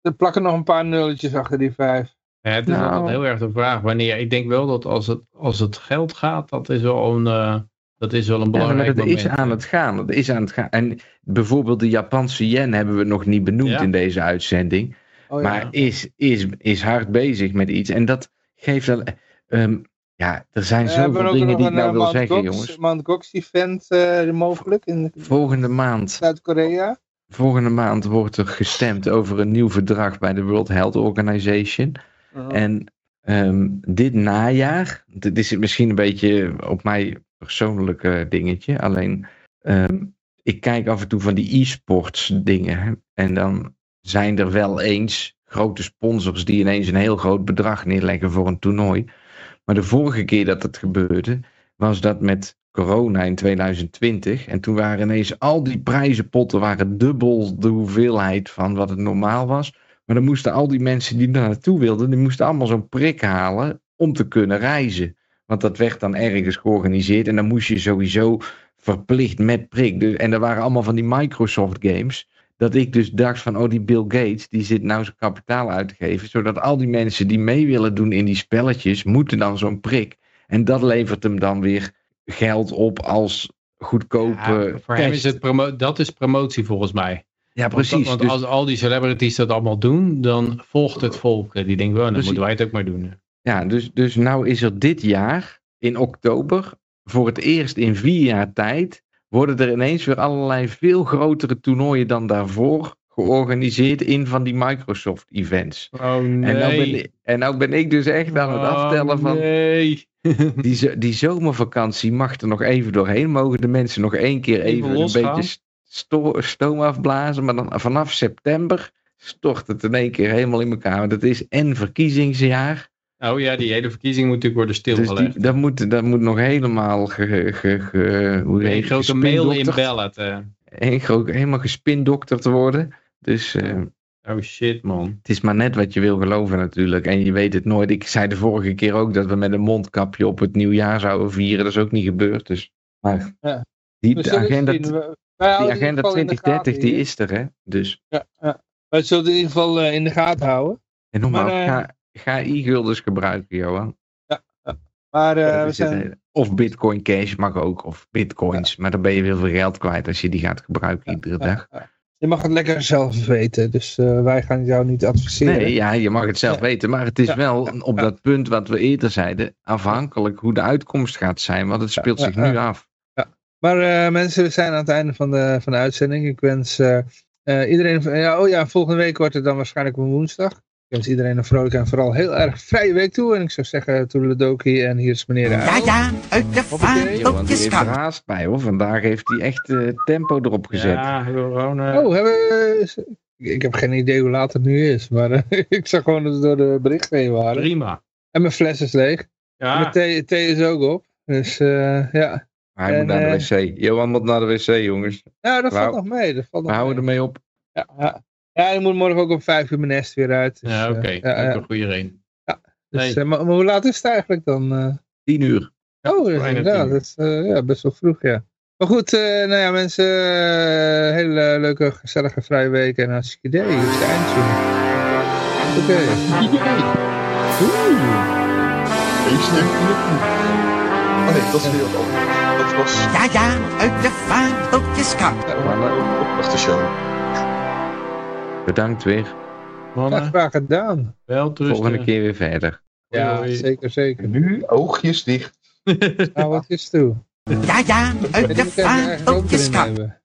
er plakken nog een paar nulletjes achter die vijf. Ja, het is nou, heel erg de vraag wanneer. Ik denk wel dat als het, als het geld gaat, dat is wel een, uh, dat is wel een belangrijk ja, maar is aan het gaan. Dat is aan het gaan. En bijvoorbeeld de Japanse yen hebben we nog niet benoemd in deze uitzending. Oh, ja. Maar is, is, is hard bezig met iets. En dat, geeft wel... Um, ja, er zijn zoveel dingen die ik nou wil zeggen, jongens. Mount Gox event uh, mogelijk in Volgende maand. Zuid-Korea. Volgende maand wordt er gestemd over een nieuw verdrag bij de World Health Organization. Uh -huh. En um, dit najaar, dit is misschien een beetje op mij persoonlijke dingetje, alleen um, ik kijk af en toe van die e-sports dingen en dan zijn er wel eens grote sponsors die ineens een heel groot bedrag neerleggen voor een toernooi. Maar de vorige keer dat het gebeurde, was dat met corona in 2020. En toen waren ineens al die prijzenpotten waren dubbel de hoeveelheid van wat het normaal was. Maar dan moesten al die mensen die daar naartoe wilden, die moesten allemaal zo'n prik halen om te kunnen reizen. Want dat werd dan ergens georganiseerd en dan moest je sowieso verplicht met prik. Dus, en er waren allemaal van die Microsoft games dat ik dus dacht van, oh die Bill Gates, die zit nou zijn kapitaal uit te geven, zodat al die mensen die mee willen doen in die spelletjes, moeten dan zo'n prik. En dat levert hem dan weer geld op als goedkope Voor hem is het promo dat is promotie volgens mij. Ja, precies. Want, dus- als al die celebrities dat allemaal doen, dan volgt het volk. Die denkt, wel, dan moeten wij het ook maar doen. Ja, dus, dus nou is er dit jaar, in oktober, voor het eerst in vier jaar tijd, worden er ineens weer allerlei veel grotere toernooien dan daarvoor georganiseerd in van die Microsoft events. Oh nee. En nou ben, en nou ben ik dus echt aan het oh, aftellen van... Nee. [laughs] die, die zomervakantie mag er nog even doorheen. Mogen de mensen nog één keer even, een beetje stoom afblazen. Maar dan vanaf september stort het in één keer helemaal in elkaar. Dat is en verkiezingsjaar. Oh ja, die hele verkiezing moet natuurlijk worden stilgelegd. Dus dat, moet, dat moet nog helemaal ge, ge, ge, hoe Een grote mail in ballot. Uh. Een groot, helemaal gespindokterd worden. Dus... Uh, oh shit man. Het is maar net wat je wil geloven natuurlijk. En je weet het nooit. Ik zei de vorige keer ook dat we met een mondkapje op het nieuwjaar zouden vieren. Dat is ook niet gebeurd. Dus, maar ja. die, de agenda, die agenda 2030 die is er hè. Dus. Ja, ja. Wij zullen het in ieder geval uh, in de gaten houden. En nogmaals, maar, ga, ga e-guldens gebruiken, Johan. Ja, ja. maar uh, we zijn... Of Bitcoin Cash mag ook, of Bitcoins. Maar dan ben je weer veel geld kwijt als je die gaat gebruiken iedere dag. Je mag het lekker zelf weten, dus uh, wij gaan jou niet adviseren. Nee, ja, je mag het zelf weten, maar het is wel op dat punt wat we eerder zeiden, afhankelijk hoe de uitkomst gaat zijn, want het speelt zich nu af. Maar uh, mensen, we zijn aan het einde van de, van de uitzending. Ik wens iedereen, ja, oh ja, volgende week wordt het dan waarschijnlijk op woensdag wens iedereen een vrolijke en vooral heel erg vrije week toe. En ik zou zeggen, Toedeledoki en hier is meneer de Ja, ja, uit de vaartopjes kan. er haast bij hoor. Vandaag heeft hij echt uh, tempo erop gezet. Ja, gewoon... Uh... Oh, hebben we... Ik heb geen idee hoe laat het nu is. Maar uh, [laughs] ik zag gewoon dat we door de berichten heen waren. Prima. En mijn fles is leeg. Ja. En mijn thee, thee is ook op. Dus ja. hij en, moet naar de wc. Johan moet naar de wc, jongens. Nou, dat valt nog mee. Dat valt nog we houden ermee op. Ja, ja. Ja, ik moet morgen ook om vijf uur mijn nest weer uit. Dus, ja, oké. Okay. Uh, ja, een goede reden. Ja, dus, nee. maar, maar, hoe laat is het eigenlijk dan? Uh... Tien uur. Oh, dat is inderdaad. Dat is ja, best wel vroeg, ja. Maar goed, nou ja, mensen, hele leuke, gezellige vrije week en hartstikke idee. Hier is de eindtune. Oké. Okay. Oeh. Feestje. Oh nee, dat is weer wat anders. Dat was... Ja, ja, uit de vaartbootjeskamp. Ja, maar op de show. Bedankt weer. Mannen, graag gedaan. wel. Volgende keer weer verder. Ja, Hoi. zeker, zeker. Nu oogjes dicht. Nou, wat is toe? Ja, ja, uit Die de vaardootjeskap. hebben.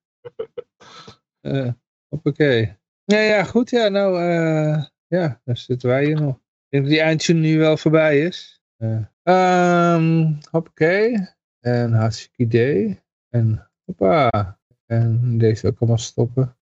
Eh, hoppakee. Ja, ja, goed. Ja, nou, eh, ja, dan zitten wij hier nog. Ik denk dat die eindtune nu wel voorbij is. Eh, ehm, hoppakee. En hartstikke idee. En hoppa. En deze ook allemaal stoppen.